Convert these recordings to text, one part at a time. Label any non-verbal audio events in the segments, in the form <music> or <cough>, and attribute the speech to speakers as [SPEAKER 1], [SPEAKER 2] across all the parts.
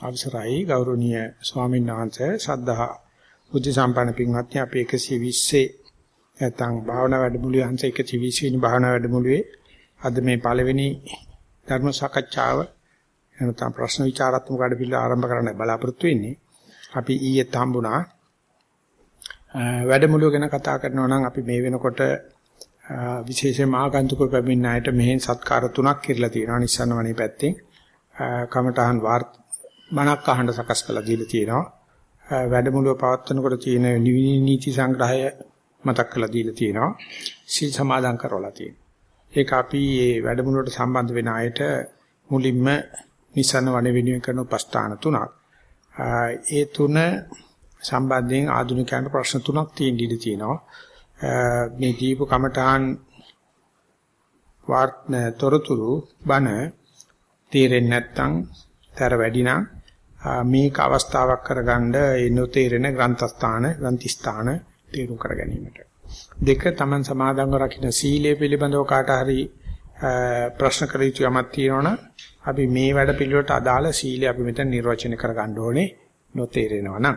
[SPEAKER 1] අවසරයි ගෞරවනීය ස්වාමීන් වහන්සේ සද්ධා බුද්ධ සම්පන්න පින්වත්නි අපි 120 නැත්නම් භාවනා වැඩමුළුවේ අංශ 120 වෙනි භාවනා වැඩමුළුවේ අද මේ පළවෙනි ධර්ම සාකච්ඡාව එනතම් ප්‍රශ්න විචාරාත්මක වැඩපිළිවෙල ආරම්භ කරන්න බලාපොරොත්තු වෙන්නේ. අපි ඊයේ හම්බුණා වැඩමුළුව ගැන කතා කරනවා නම් අපි මේ වෙනකොට විශේෂයෙන්ම ආගන්තුක පැමිණෙන අයට මෙහෙන් සත්කාර තුනක් කිරලා තියෙනවා නිස්සන්න වනේ පැත්තෙන්. කමඨහන් වාර්ත මනක් අහන්න සකස් කළා දීලා තියෙනවා. වැඩමුළුව පවත්වනකොට තියෙන නීති සංග්‍රහය මතක් කරලා දීලා තියෙනවා. සීල් සමාදන් කරවලා තියෙනවා. ඒක අපි මේ වැඩමුළුවට සම්බන්ධ වෙන අයට මුලින්ම නිසන වන වෙනුවෙන් කරන උපස්ථාන තුනක්. ඒ තුන සම්බන්ධයෙන් ආධුනිකයන්ට ප්‍රශ්න තුනක් තියෙන්න ඉඩ තියෙනවා. මේ දීප කමඨාන් වාර්ත්න තොරතුරු බණ තේරෙන්නේ නැත්නම් තර වැඩි නම් මේක අවස්ථාවක් කරගන්න ඒ නොතේරෙන ග්‍රන්ථස්ථාන ග්‍රන්ථස්ථාන තේරුම් කර ගැනීමට දෙක තමන් සමාදන්ව රකින්න සීලය පිළිබඳව කාට හරි ප්‍රශ්න කර යුතු යමක් තියෙනවනම් අපි මේ වැඩ පිළිවෙලට අදාළ සීලය අපි මෙතන නිර්වචනය කර ගන්න ඕනේ නොතේරෙනවා නම්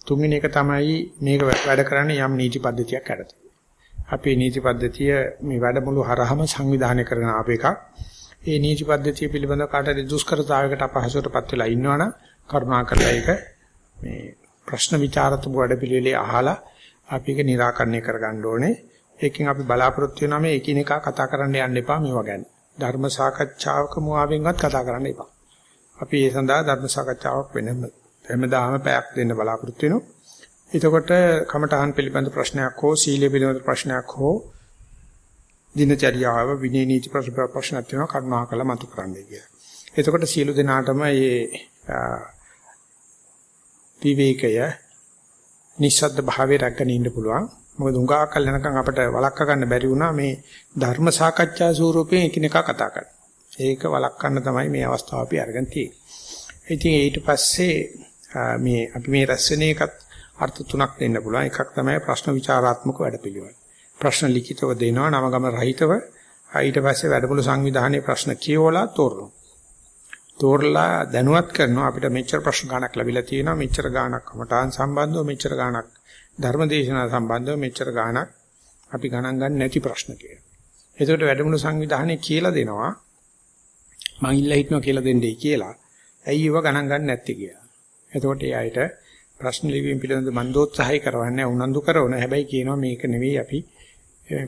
[SPEAKER 1] තුන්වෙනි එක තමයි මේක වැඩ කරන්නේ යම් නීති පද්ධතියක් යටතේ. අපේ නීති පද්ධතිය මේ වැඩමුළු හරහම සංවිධානය කරන අප එකක්. ඒ නීති පද්ධතිය පිළිබඳව කාටරි දුෂ්කරතාවයකට අපහසුතාවටපත් වෙලා ඉන්නවනම් කරුණාකරලා ඒක මේ ප්‍රශ්න විචාරතුමු වැඩපිළිවෙලේ අහලා අපි ඒක निराකරණය කරගන්න ඕනේ. ඒකෙන් අපි බලාපොරොත්තු වෙනවා මේ එකිනෙකා කතා කරන්න යන්න එපා මේවා ගැන. ධර්ම සාකච්ඡාවක මුවාවෙන්වත් කතා කරන්න එපා. අපි ඒ සඳහා ධර්ම සාකච්ඡාවක් වෙනම හැමදාම පැයක් දෙන්න බලාපොරොත්තු වෙනවා. එතකොට කමඨහන් පිළිබඳ ප්‍රශ්නයක් හෝ සීලය පිළිබඳ ප්‍රශ්නයක් හෝ දිනචර්යාව විනය නීති ප්‍රශ්නක් තියෙනවා කරුණාකරලා මතු කරන්නයි කියලා. එතකොට සියලු දෙනාටම මේ විවේකය නිස්සද්ද භාවයේ රැකගෙන ඉන්න පුළුවන්. මොකද උඟා කල් යනකම් අපිට වළක්වා ගන්න බැරි වුණා මේ ධර්ම සාකච්ඡා ස්වරූපයෙන් එකිනෙකා කතා කරන්න. ඒක වළක්වන්න තමයි මේ අවස්ථාව අපි අරගෙන තියෙන්නේ. ඉතින් ඊට පස්සේ මේ අපි මේ රැස් වෙන එකත් අර්ථ තුනක් දෙන්න පුළුවන්. එකක් තමයි ප්‍රශ්න විචාරාත්මක වැඩපිළිවෙල. ප්‍රශ්න ලිඛිතව දෙනවා නවගම රහිතව ඊට පස්සේ වැඩමුළු සංවිධානයේ ප්‍රශ්න කියවලා තෝරනවා. තෝරලා දැනුවත් කරනවා අපිට මෙච්චර ප්‍රශ්න ගණක් ලැබිලා තියෙනවා මෙච්චර ගණක් කමටහන් සම්බන්ධව මෙච්චර ගණක් ධර්මදේශනා සම්බන්ධව මෙච්චර ගණක් අපි ගණන් ගන්න නැති ප්‍රශ්න කියලා. ඒකට වැඩමුළු සංවිධානයේ කියලා දෙනවා මං ඉල්ලා හිටනවා කියලා දෙන්නයි කියලා. ඇයි ඒව ගණන් ගන්න නැත්තේ කියලා. එතකොට ඒ අයට ප්‍රශ්න ලිවීම පිළිබඳ මන්දෝත්සහය කරවන්නේ උනන්දු කරන හැබැයි කියනවා මේක නෙවෙයි අපි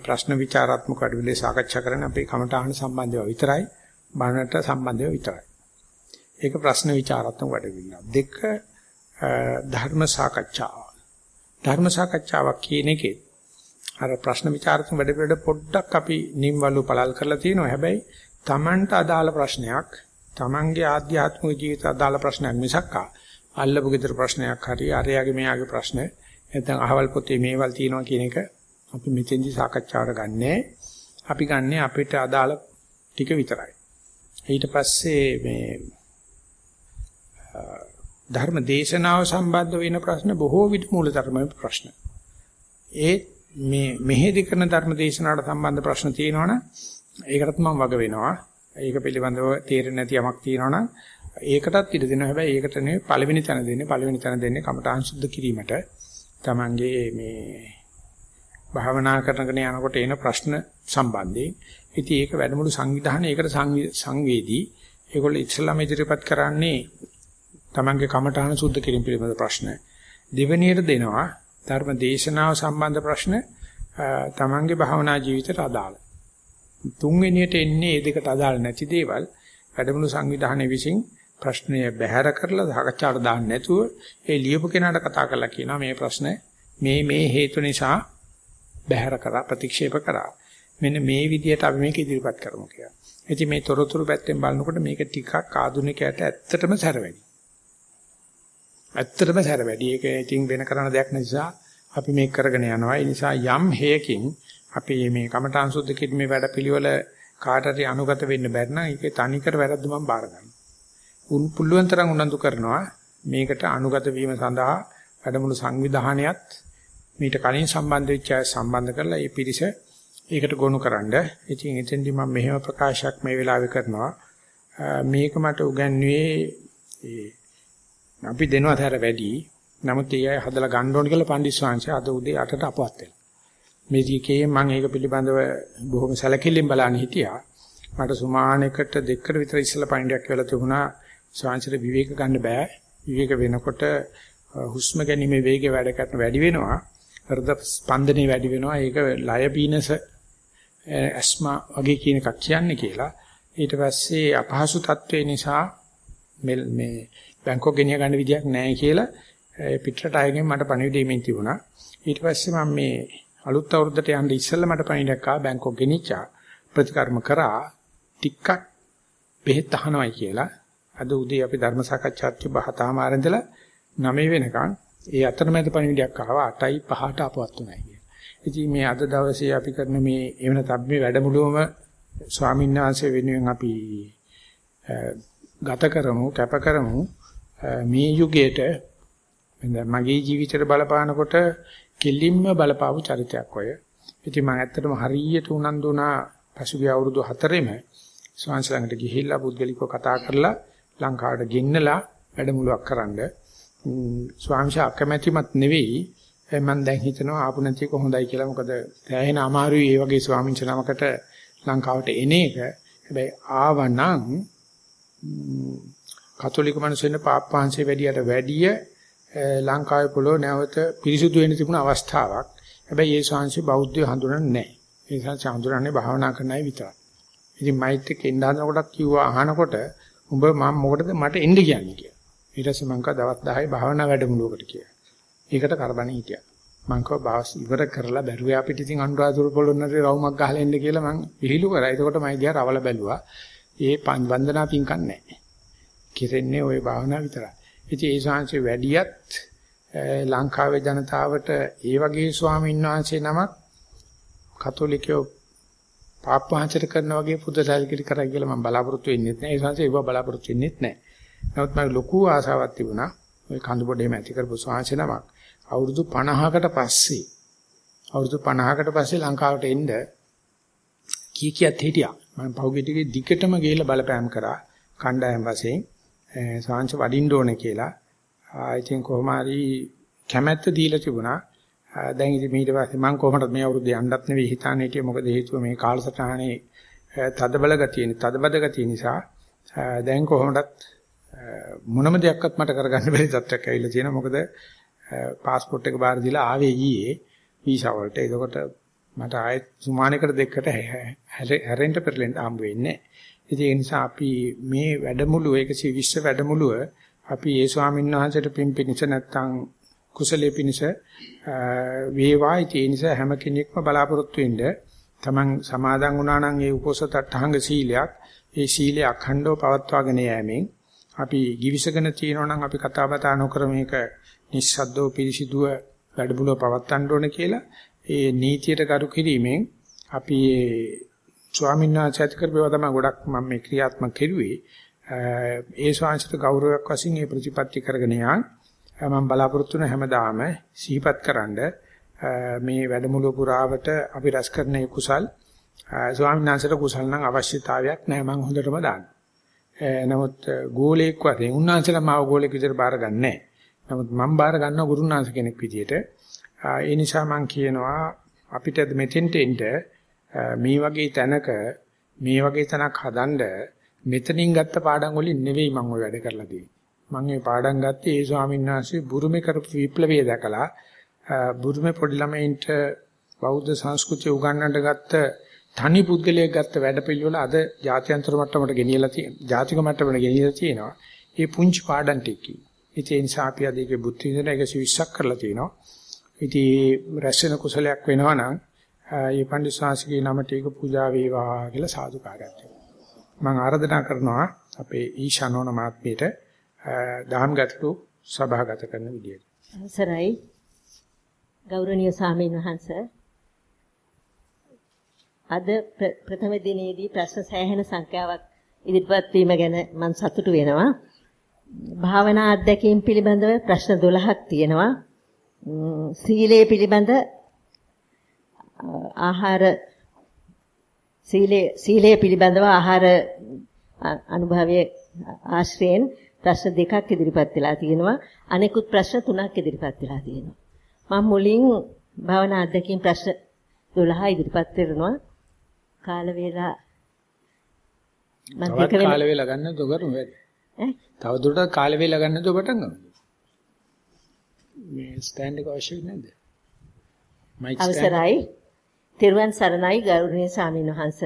[SPEAKER 1] ප්‍රශ්න විචාරාත්මක අඩවිලේ සාකච්ඡා කරන අපේ කමටහන සම්බන්ධව විතරයි බණට සම්බන්ධව විතරයි. ඒක ප්‍රශ්න විචාරාත්මක වැඩවිල්ල. දෙක ධර්ම සාකච්ඡාව. ධර්ම සාකච්ඡාවක් කියන එකේ අර ප්‍රශ්න විචාරාත්මක වැඩවිල්ලට පොඩ්ඩක් අපි නිම්වලු පළල් කරලා තියෙනවා. හැබැයි Tamanට අදාළ ප්‍රශ්නයක්, Tamanගේ ආධ්‍යාත්මික ජීවිත අදාළ ප්‍රශ්නයක් මිසක්කා අල්ලපු ගෙදර ප්‍රශ්නයක් හරි අරයාගේ මෙයාගේ ප්‍රශ්න නැත්නම් අහවල් පොතේ මේවල් තියෙනවා කියන එක අපි මෙතෙන්දි සාකච්ඡාවට ගන්නෑ. අපි ගන්නෙ අපිට අදාළ ටික විතරයි. ඊට පස්සේ මේ ධර්ම දේශනාව සම්බන්ධ වෙන ප්‍රශ්න බොහෝ විට මූලධර්ම ප්‍රශ්න. ඒ මේ මෙහෙදි කරන ධර්ම දේශනාවට සම්බන්ධ ප්‍රශ්න තියෙනවනම් ඒකටත් මම වග වෙනවා. ඒක පිළිබඳව තේරෙන්නේ නැති යමක් තියෙනවනම් ඒකටත් ඉඩ දෙනවා. හැබැයි ඒකට නෙවෙයි පළවෙනි තැන දෙන්නේ. පළවෙනි තැන දෙන්නේ කමඨාන් සුද්ධ කිරීමට. Tamange මේ භාවනා කරනකන යනකොට එන ප්‍රශ්න සම්බන්ධයෙන්. ඉතින් ඒක වැඩමුළු සංවිධානය ඒකට සංවේදී. ඒගොල්ලෝ ඉස්ලාම ඉදිරිපත් කරන්නේ තමන්ගේ කමඨාන සුද්ධ කිරීම පිළිබඳ ප්‍රශ්න. දෙවෙනියට දෙනවා ධර්ම දේශනාව සම්බන්ධ ප්‍රශ්න තමන්ගේ භාවනා ජීවිතයට අදාළ. තුන්වෙනියට එන්නේ මේ දෙකට අදාළ නැති දේවල් වැඩමුළු සංවිධානයේ විසින් ප්‍රශ්නය බැහැර කරලා සාකච්ඡාට දාන්න නැතුව ඒ ලියපු කෙනාට කතා කරලා කියනවා මේ ප්‍රශ්න මේ මේ හේතු නිසා බැහැර කරා ප්‍රතික්ෂේප කරා. මෙන්න මේ විදිහට අපි මේක ඉදිරිපත් කරමු කියලා. ඉතින් මේ තොරතුරු පැත්තෙන් බලනකොට මේක ටිකක් ආධුනිකයට ඇත්තටම සැර වැඩි. ඇත්තටම සැර වැඩි. ඒක ඉතින් වෙන කරන දෙයක් නිසා අපි මේක කරගෙන යනවා. ඒ නිසා යම් හේයකින් අපි මේ කමඨාන් සුද්ධ කිරීමේ වැඩපිළිවෙල කාටරි අනුගත වෙන්න බැරි නම් ඒකේ තනිකර වැරද්ද මම බාර ගන්නවා. උන් පුළුවන් තරම් උනන්දු කරනවා මේකට අනුගත වීම සඳහා වැඩමුළු සංවිධානයත් මීට කලින් සම්බන්ධ වෙච්ච අය සම්බන්ධ කරලා ඒ පිරිස ඒකට ගොනුකරනද ඉතින් එතෙන්දි මම මෙහෙම ප්‍රකාශයක් මේ වෙලාවේ කරනවා මේක මට උගන්වුවේ ඒ අපි දෙනවා තර වැඩි. නමුත් ඒ අය හදලා ගන්න ඕන කියලා පණ්ඩිත් ස්වාමීන් අද උදේ 8ට අපවත් වෙනවා. මේ දීකේ මම ඒක පිළිබඳව බොහොම සැලකිල්ලෙන් බලන්න හිටියා. මට සුමානයකට දෙකකට විතර ඉස්සලා පණ්ඩියක් වෙලා තිබුණා ස්වාංශර විවේක ගන්න බෑ. විවේක වෙනකොට හුස්ම ගැනීමේ වේගය වැඩ කරන වැඩි වෙනවා. හෘද ස්පන්දනය වැඩි වෙනවා. ඒක ලය පීනස ඇස්මා වගේ කියන එකක් කියන්නේ කියලා. ඊට පස්සේ අපහසු තත්ත්වේ නිසා මේ බැංකුවක් ගෙනිය ගන්න විදියක් නැහැ කියලා පිටරට අයගෙන් මට පණිවිඩය මෙන් තිබුණා. ඊට පස්සේ මම මේ අලුත් අවුරුද්දට යන්න ඉස්සෙල්ලා මට පණිවිඩයක් ආවා බැංකුවක් ගෙනිච්චා. ප්‍රතිකර්ම කරා ටිකක් බෙහෙත් අහනවයි කියලා. අද උදේ අපි ධර්ම සාකච්ඡාත් තිබහතාම ආරම්භලා 9 වෙනකන් ඒ අතරමැද පණිවිඩයක් ආවා 8යි 5ට අපවත් උනායි කියලා. ඉතින් මේ අද දවසේ අපි කරන මේ එවන තබ්බේ වැඩමුළුවම ස්වාමීන් වහන්සේ වෙනුවෙන් අපි ගත කරමු කැප කරමු මේ යුගයේට මගේ ජීවිතේට බලපානකොට කෙලින්ම බලපාවු චරිතයක් ඔය. ඉතින් මම ඇත්තටම හරියට උනන්දු වුණා පසුගිය අවුරුදු 4ෙම ස්වාමීන් ළඟට ගිහිල්ලා පුද්ගලිකව කතා කරලා ලංකාවට ගෙන්නලා වැඩමුළුවක් කරන්න. ස්වාමීන් අකමැතිමත් නෙවෙයි මම දැන් හිතනවා ආපු නැති එක හොඳයි කියලා මොකද තැහෙන අමාරුයි මේ වගේ ස්වාමීන් නමකට ලංකාවට එන එක. හැබැයි ආවනම් කතෝලික මිනිස්සුන් පාප්පාංශේ වැඩියට වැඩිය ලංකාවේ පොළොව නැවත පිරිසුදු වෙන්න තිබුණ අවස්ථාවක්. හැබැයි ඒ ශාංශي බෞද්ධය හඳුනන්නේ නැහැ. ඒ ශාංශي හඳුනන්නේ භාවනා කරන අය විතරයි. ඉතින් මයිත් එක්ක එන්න හදනකොටත් කිව්වා අහනකොට උඹ මම මොකටද මට එන්න කියන්නේ කියලා. ඊට පස්සේ මං කව දවස් 10 භාවනා වැඩමුළුවකට කියලා. ඒකට කරබනේ හිටියා. මං කව බාස් ඉවර කරලා බැරුවේ අපිට ඉතින් අනුරාධපුර පොළොන්නරේ රවුමක් ගහලා එන්න කියලා මං විහිළු කරා. එතකොට මම දිහා රවල බැලුවා. ඒ වන්දනා පින්කම් නැහැ. කිරෙන්නේ ওই භාවනා විතරයි. ඉතින් ඒ ශාංශේ වැඩියත් ලංකාවේ ජනතාවට ඒ වගේ ස්වාමීන් වහන්සේ නමක් කතෝලිකයෝ පාප්පහාචර කරන වගේ පුදසල්කිරි කරයි කියලා මම බලාපොරොත්තු වෙන්නේ නැහැ. ඒ ශාංශේ ඒව බලාපොරොත්තු වෙන්නේ නැහැ. නමුත් මම ලොකු ආසාවක් තිබුණා. ওই කඳු පොඩේම ඇති කරපු ශාංශේ නමක් අවුරුදු 50කට පස්සේ අවුරුදු 50කට පස්සේ ලංකාවට එන්න කී කියක් හිටියා. මම පහුගිය ටිකේ දිගටම ගිහිල්ලා බලපෑම් කරා. කණ්ඩායම් වශයෙන් සාංශ වඩින්න ඕනේ කියලා. ඉතින් කොහොම හරි කැමැත්ත දීලා තිබුණා. දැන් ඉතින් ඊට පස්සේ මම කොහොමද මේ අවුරුද්ද යන්නත් නෙවෙයි හිතානේ හිටියේ මොකද හේතුව මේ කාලසටහනේ තදබල ගතිය තදබද ගතිය නිසා දැන් කොහොමදත් මොනම දෙයක්වත් මට කරගන්න බැරි තත්ත්වයක් ඇවිල්ලා තියෙනවා. මොකද પાස්පෝර්ට් එක බාර දීලා ආවේ ඊයේ වීසා වලට. එතකොට මට ආයෙත් සුමානයකට දෙකකට හැරෙන්න පෙරලෙන්න හම්බ වෙන්නේ නැහැ. ඉතින් ඒ නිසා අපි මේ වැඩමුළුව 120 වැඩමුළුව අපි ඒ ස්වාමීන් වහන්සේට පින්පිනිස නැත්තම් කුසලයේ පිනිස වේවා. ඒ නිසා හැම කෙනෙක්ම බලාපොරොත්තු වෙන්න තමන් සමාදන් වුණා නම් ඒ උපෝසත අටහංග සීලයක් ඒ සීලය අඛණ්ඩව පවත්වාගෙන යෑමෙන් අපි givisගෙන තියෙනවා නම් අපි කතා බතා නොකර මේක නිස්සද්දව පිරිසිදුව වැඩමුළුව පවත්වන්න ඕන කියලා ඒ නීතියට කරු කිරීමෙන් අපි ස්වාමීන් වහන්සේ ඇති කරපේවා තමයි ගොඩක් මම මේ ක්‍රියාත්මක කෙරුවේ. ඒ ස්වාංශිත ගෞරවයක් වශයෙන් මේ ප්‍රතිපත්ති කරගෙන යා මම බලාපොරොත්තු වෙන හැමදාම සිහිපත්කරනද මේ වැඩමුළුව පුරාවට අපි රැස් කරන කුසල් ස්වාමීන් වහන්සේට කුසල් නම් අවශ්‍යතාවයක් නැහැ මම හොඳටම දාන්න. Eh, නමුත් eh, ගෝලයක් වශයෙන් උන්වහන්සේලා මාව ගෝලෙක් විදිහට බාර ගන්නෑ. නමුත් මම බාර ගන්නවා ගුරුනාංශ කෙනෙක් විදිහට. ඒ නිසා මම කියනවා අපිට මෙතෙන්ට එන්න මේ වගේ තැනක මේ වගේ තැනක් හදන්න මෙතනින් ගත්ත පාඩම් වලින් නෙවෙයි මම ওই වැඩ කරලා තියෙන්නේ. මම මේ පාඩම් ගත්තේ ඒ ස්වාමීන් වහන්සේ බුරුමේ කරපු විප්ලවය දැකලා බුරුමේ පොඩි ළමයින්ට බෞද්ධ සංස්කෘතිය උගන්වන්නට ගත්ත තනි පුද්ගලයෙක් ගත්ත වැඩපිළිවෙල අද ජාත්‍යන්තර මට්ටමට ගෙනියලා තියෙනවා. ජාතික මට්ටමට ගෙනියලා තියෙනවා. ඒ පුංචි පාඩම් ටිකයි. ඉතින් ඒ නිසා අපි අද ඒකේ බුද්ධ විඳින 120ක් කරලා තියෙනවා. ඉතින් රැස් වෙන කුසලයක් වෙනවා නම් ඒ පණ්ඩිත ශාස්ත්‍රීය නමට ඒක පූජා වේවා කියලා සාදුකාරයක් මම ආරාධනා කරනවා අපේ ඊශානෝන මාත්මියට දහම් ගැටළු සභාගත කරන විදියට.
[SPEAKER 2] අවසරයි ගෞරවනීය සාමීන් වහන්ස අද ප්‍රථම දිනේදී ප්‍රශ්න සෑහෙන සංඛ්‍යාවක් ඉදිරිපත් වීම ගැන මම සතුටු වෙනවා. භාවනා අධ්‍යක්ීම් පිළිබඳව ප්‍රශ්න 12ක් තියෙනවා. සීලය පිළිබඳ ආහාර සීලේ සීලය පිළිබඳව ආහාර අනුභවයේ ආශ්‍රයෙන් ප්‍රශ්න දෙකක් ඉදිරිපත් වෙලා තියෙනවා. අනෙකුත් ප්‍රශ්න තුනක් ඉදිරිපත් වෙලා තියෙනවා. මම මුලින් භවනා අධ්‍යක්ෂින් ප්‍රශ්න 12 ඉදිරිපත් කරනවා. කාල වේලා
[SPEAKER 1] මම දෙක වෙන කාල වේලා ගන්න දොගරු වැඩි. ඈ? තව දුරටත් කාල වේලා ගන්න දො පටන් ගමු. මේ ස්ටෑන්ඩ් එක අවශ්‍ය නැද්ද?
[SPEAKER 2] මයික් අවසරයි. තිරුවන් සරණයි ගෞරවනීය ස්වාමීන් වහන්ස.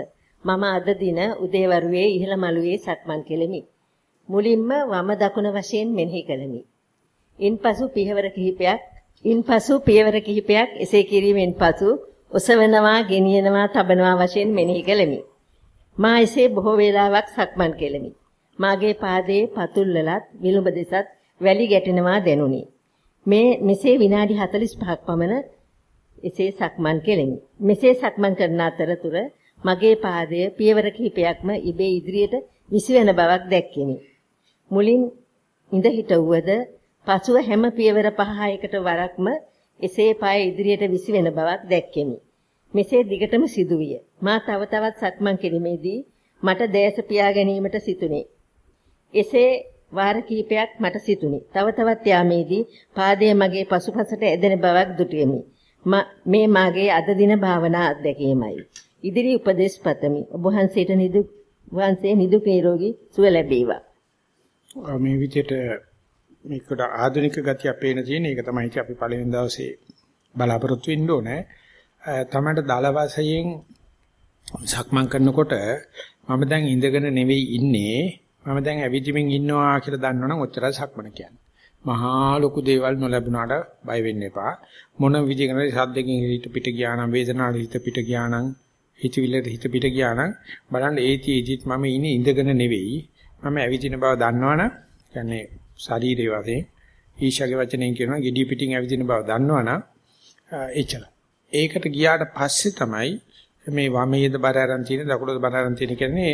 [SPEAKER 2] මම අද දින උදේවරුේ ඉහළ මළුවේ සක්මන් කෙලෙමි. මුලින්ම වම දකුණ වශයෙන් මෙනෙහි කළෙමි. ඉන්පසු පියවර කිහිපයක් ඉන්පසු පියවර කිහිපයක් එසේ කිරීමෙන් පසු ඔසවනවා, ගෙනියනවා, තබනවා වශයෙන් මෙනෙහි කළෙමි. මා එසේ බොහෝ වේලාවක් සක්මන් කෙලෙමි. මාගේ පාදයේ පතුල් වලත් විලුඹ දෙසත් වැලි ගැටෙනවා දැනුනි. මේ මෙසේ විනාඩි 45ක් පමණ එසේ සක්මන් කෙලෙමි. මෙසේ සක්මන් කරන අතරතුර මගේ පාදය පියවර කිහිපයක්ම ඉබේ ඉදිරියට විසිවෙන බවක් දැක්කෙමි. මුලින් ඉඳ හිටවුවද පසුව හැම පියවර 5-6කට වරක්ම එසේ පාය ඉදිරියට විසිවෙන බවක් දැක්කෙමි. මෙසේ දිගටම සිදුවිය. මා තව තවත් සක්මන් කිරීමේදී මට දැස පියා ගැනීමට සිතුනේ. එසේ වාර කිහිපයක් මට සිතුනි. තව තවත් යාමේදී පාදයේ මගේ පසුපසට ඇදෙන බවක් දුටියෙමි. මේ මාගේ අද දින භාවනා අත්දැකීමයි. ඉදිරි උපදේශ පතමි. ඔබ වහන්සේට නිදුක් වහන්සේ නිදුක් නිරෝගී සුව ලැබේවා.
[SPEAKER 1] මේ විදිහට මේකට ආධුනික ගතිය අපේන තියෙන ඒක තමයි අපි පළවෙනි දවසේ බලාපොරොත්තු වෙන්න ඕනේ. තමයි දල වශයෙන් සක්මන් කරනකොට මම දැන් ඉඳගෙන නෙවෙයි ඉන්නේ මම දැන් ඇවිදිමින් ඉන්නවා කියලා දන්නවනම් ඔච්චරයි සක්මන කියන්නේ. මහා ලොකු දේවල් නොලැබුණාට බය වෙන්න එපා. මොන විදිහකට සද්දකින් හිත පිට ගියා නම් වේදනාවට හිත පිට ගියා නම් හිතවිල්ලට හිත පිට ගියා නම් බලන්න ඒතිෙදිත් මම ඉන්නේ ඉඳගෙන නෙවෙයි. මම ඇවිදින බව දන්නවනම් කියන්නේ ශරීරයේ වශයෙන් ඊශාගේ වචනෙන් කියනවා gediy පිටින් ඇවිදින බව දන්නවනම් එච්චර. ඒකට ගියාට පස්සේ තමයි මේ වමේද බර අරන් තියෙන දකුණද බර අරන් තියෙන කියන්නේ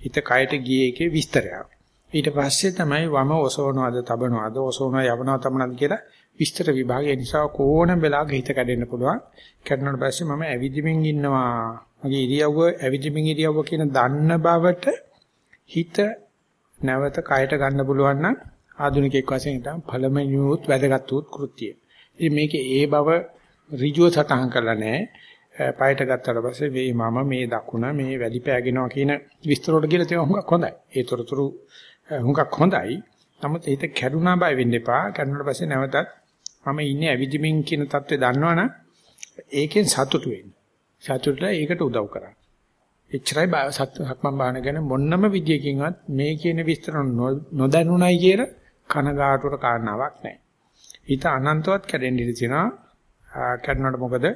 [SPEAKER 1] හිත කයට ගියේ එකේ විස්තරයක්. ඊට පස්සේ තමයි වම ඔසවනවාද තබනවාද ඔසවනවා යවනවා තබනවාද කියලා විස්තර විභාගය නිසා කොෝනම වෙලාවක හිත කැඩෙන්න පුළුවන්. කැඩුණාට පස්සේ මම ඇවිදිමින් ඉන්නවා. මගේ ඉරියව්ව ඇවිදිමින් ඉරියව්ව කියන දන්න බවට හිත නැවත කයට ගන්න පුළුවන් නම් ආධුනිකයෙක් වශයෙන් ඉතින් පළමනියුත් වැදගත් උත් කෘත්‍යය. ඉතින් මේකේ ඒ බව ඍජුව සටහන් කරලා නැහැ. පයට ගත්තට පස්සේ මේ මම මේ දකුණ මේ වැඩි පෑගෙනවා කියන විස්තර වල කියලා තියෙනවා හුඟක් හොඳයි. ඒ තොරතුරු හුඟක් හොඳයි. නමුත් හිත කැඩුනා බය වෙන්න එපා. කැඩුණාට පස්සේ නැවතත් මම ඉන්නේ ඇවිදිමින් කියන தත්ත්වය දන්නවනම් ඒකෙන් සතුටු වෙන්න. සතුටුලා ඒකට උදව් කරන්න. එච්චරයි සක්මන් බාහන ගැන මොන්නම විදියකින්වත් මේ කියන විස්තර නොදැනුණයි කියන කනගාටුවට කාරණාවක් නැහැ. හිත අනන්තවත් කැඩෙන්න ඉඩ තියෙනවා. කැඩුණාට මොකද?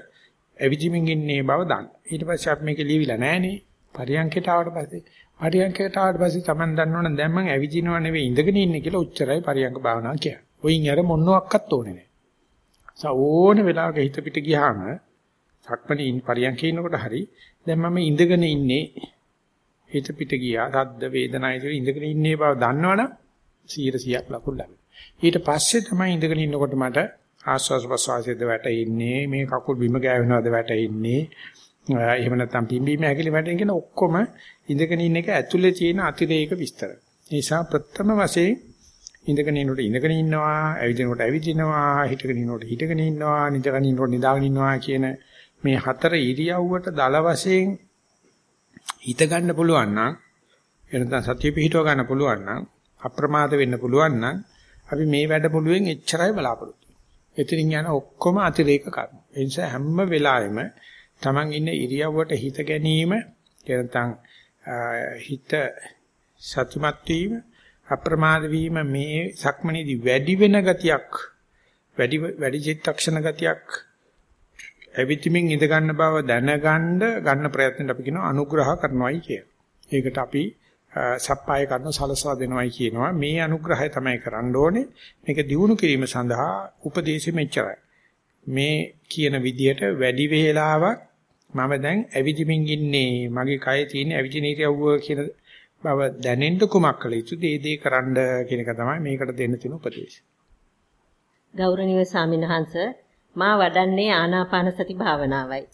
[SPEAKER 1] ඇවිදිමින් ඉන්නේ බව දන්න. ඊට පස්සේ අපි මේක ලියවිලා නැහනේ. පරියන්කයට ආවට පස්සේ පරියන්කයට ආවට පස්සේ Taman දන්නවනම් දැන් මං ඇවිදිනව නෙවෙයි ඉඳගෙන ඉන්නේ කියලා උච්චරයි පරියන්ක භාවනාව කියන්නේ. ඔයින් අර මොනවාක්වත් ඕනේ නැහැ. සෝන වෙලාවක හිත පිට ගියාම සක්මණේ පරියන්කේ ඉන්නකොට හරි දැන් මම ඉඳගෙන ඉන්නේ හිත පිට ගියා සද්ද වේදනායි ඉඳගෙන ඉන්නේ බව දන්නවනම් 100ක් ලකුණු ලැබෙනවා. ඊට පස්සේ තමයි ඉඳගෙන ඉන්නකොට මට ආස්වාස් ප්‍රසවාසයේද වැටෙන්නේ මේ කකුල් බිම ගෑවෙනවද වැටෙන්නේ එහෙම නැත්නම් පිම්බීම හැකිලි වැටෙන කියන ඔක්කොම ඉඳගෙන ඉන්න එක ඇතුලේ තියෙන අතිරේක විස්තර. ඒ නිසා ප්‍රථම වශයෙන් ඉඳගෙන ඉන්නකොට ඉඳගෙන ඉන්නවා, ඇවිදිනකොට ඇවිදිනවා, හිටගෙන ඉන්නකොට හිටගෙන ඉන්නවා, නිදාගෙන ඉන්නකොට නිදාගෙන ඉන්නවා කියන මේ හතර ඉරියව්වට දල වශයෙන් හිත ගන්න පුළුවන් නම් එනතන සතිය පිහිටව ගන්න පුළුවන් නම් අප්‍රමාද වෙන්න පුළුවන් නම් අපි මේ වැඩ පුළුවෙන් එච්චරයි බලාපොරොත්තු එතනින් යන ඔක්කොම අතිරේක කර්ම. ඒ නිසා හැම වෙලාවෙම Taman ඉන්න ඉරියව්වට හිත ගැනීම නැත්නම් හිත සතුටුමත් වීම අප්‍රමාද වීම මේ සක්මනේදී වැඩි වෙන ගතියක් වැඩි වැඩි චිත්තක්ෂණ ගතියක් ඇවිතිමින් ඉඳ ගන්න බව දැනගන්න ගන්න ප්‍රයත්නෙට අපි කියනවා අනුග්‍රහ කරනවායි කිය. ඒකට අපි සප්පාය කරන සලසා දෙනවයි කියනවා. මේ අනුග්‍රහය තමයි කරන්න ඕනේ. මේක දිනු කිරීම සඳහා උපදේශෙ මෙච්චරයි. මේ කියන විදියට වැඩි වේලාවක් මම දැන් ඇවිදිමින් ඉන්නේ. මගේ කය තියෙන ඇවිදින ඉරියව්ව කියන බව දැනෙන්න කුමක් කළ යුතුද? ඒ දේ කරන්න කියන එක තමයි මේකට දෙන්න තියෙන උපදේශය.
[SPEAKER 2] ගෞරවනීය ස්වාමින්වහන්ස මා වඩන්නේ ආනාපාන සති භාවනාවයි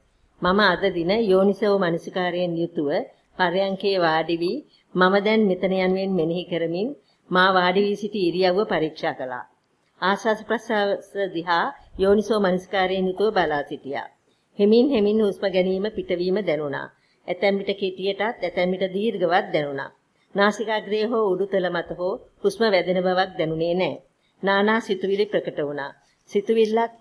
[SPEAKER 2] මම අද දින යෝනිසෝ මනසිකාරයෙන් යුතුව පරයන්කේ වාඩි වී මම දැන් මෙතන යනුවෙන් මෙනෙහි කරමින් මා වාඩි වී සිටි ඉරියව්ව පරීක්ෂා කළා. ආස්වාස ප්‍රස්වාස දිහා යෝනිසෝ මනස්කාරයෙන් යුතුව බලා සිටියා. හෙමින් හෙමින් හුස්ම ගැනීම පිටවීම දැනුණා. ඇතැම් විට කෙටියටත් ඇතැම් විට දීර්ඝවත් දැනුණා. නාසිකාග්‍රය හෝ උඩුතල මත හෝ හුස්ම වැදෙන බවක් දැනුනේ නැහැ. නානා සිතුවිලි ප්‍රකට වුණා. සිතුවිල්ලක්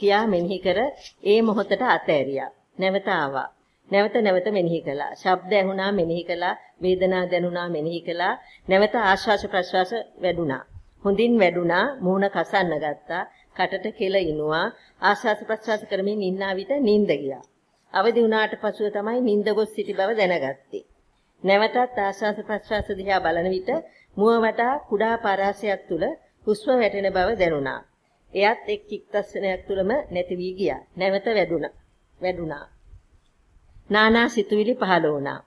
[SPEAKER 2] කියා මෙනෙහි කර ඒ මොහොතට අතෑරියා. නැවත ආවා. නැවත නැවත මෙනෙහි කළා. ශබ්ද ඇහුණා මෙනෙහි කළා. වේදනා දැනුණා මෙනෙහි කළා. නැවත ආශ්වාස ප්‍රශ්වාස වැඩුණා. හොඳින් වැඩුණා මූණ කසන්න ගත්තා කටට කෙල ඉනුවා ආශ්වාස ප්‍රශ්වාස කරමින් ඉන්නා විට නිින්ද ගියා අවදි වුණාට පසුව තමයි නිින්ද ගොස් සිටි බව දැනගත්තේ නැවතත් ආශ්වාස ප්‍රශ්වාස දිහා බලන විට මුව වටා කුඩා පරාසයක් තුල හුස්ම වැටෙන බව දැනුණා එයත් එක් චිත්තස්සනයක් තුලම නැති වී ගියා නැවත වැඩුණා වැඩුණා නානා සිතුවිලි පහළ වුණා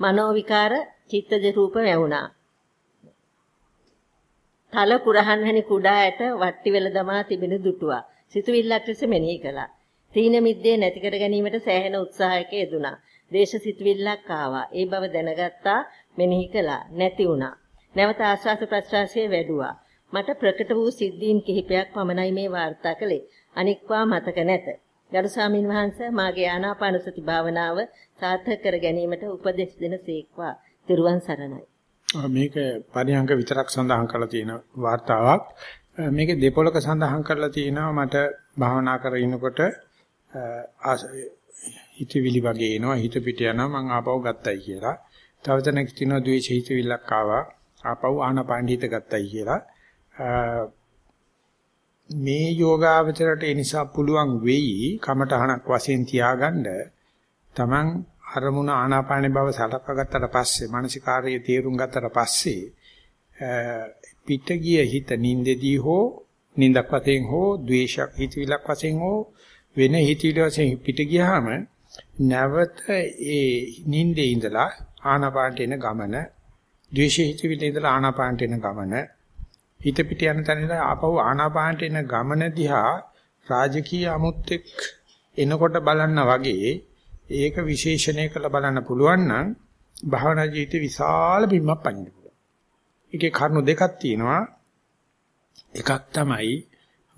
[SPEAKER 2] මනෝ විකාර චිත්තජ රූප වැවුණා තල කුරහන් වැනි කුඩා ඇට වට්ටි වෙල දමා තිබෙන දුටුවා. සිතුවිල්ලක් ලෙස මෙනෙහි කළා. තීන මිද්දේ නැති කර ගැනීමට සෑහෙන උත්සාහයක යෙදුණා. දේශ සිතුවිල්ලක් ආවා. ඒ බව දැනගත්තා මෙනෙහි කළා. නැති වුණා. නැවත ආශ්වාස ප්‍රශ්වාසයේ වැඩුවා. මට ප්‍රකට වූ සිද්ධීන් කිහිපයක් පමණයි මේ වාර්තා කළේ. අනික්වා මතක නැත. ගරු ස්වාමීන් වහන්සේ මාගේ ආනාපානසති භාවනාව සාර්ථක කර ගැනීමට උපදෙස් දෙන සීක්වා. ත්‍රිවන් සරණයි.
[SPEAKER 1] මේක පරිහංග විතරක් සඳහන් කරලා තියෙන වාර්තාවක්. මේක දෙපොලක සඳහන් කරලා තියෙනවා මට භාවනා කර ඉනකොට හිතවිලි වගේ එනවා හිත පිට යනවා මං ආපහු ගත්තයි කියලා. තව තැනක තියෙනවා ද්වේෂ හිතවිල්ලක් ආවා ආපහු ආනපාන හිත ගත්තයි කියලා. මේ යෝගාවචරයට ඒ නිසා පුළුවන් වෙයි කමටහනක් වශයෙන් තියාගන්න. Taman අරමුණ ආනාපානේ බව සලකගත්තට පස්සේ මානසිකාර්යයේ තේරුම් ගත්තට පස්සේ පිට ගිය හිත නින්දෙදී හෝ නින්දක් වශයෙන් හෝ ද්වේෂක් හිතවිලක් වශයෙන් හෝ වෙන හිතවිලි වශයෙන් පිට ගියාම නැවත ඒ නින්දේ ඉඳලා ආනාපානට එන ගමන ද්වේෂ හිතවිලි ඉඳලා ආනාපානට එන ගමන හිත පිට යන තැන ඉඳලා ආපහු ආනාපානට එන ගමන දිහා රාජකීය අමුත්‍යක් එනකොට බලන්න වගේ ඒක විශේෂණය කරලා බලන්න පුළුවන් නම් භාවනා ජීවිතේ විශාල බිම්මක් පනින්න පුළුවන්. ඒකේ කරුණු දෙකක් තියෙනවා. එකක් තමයි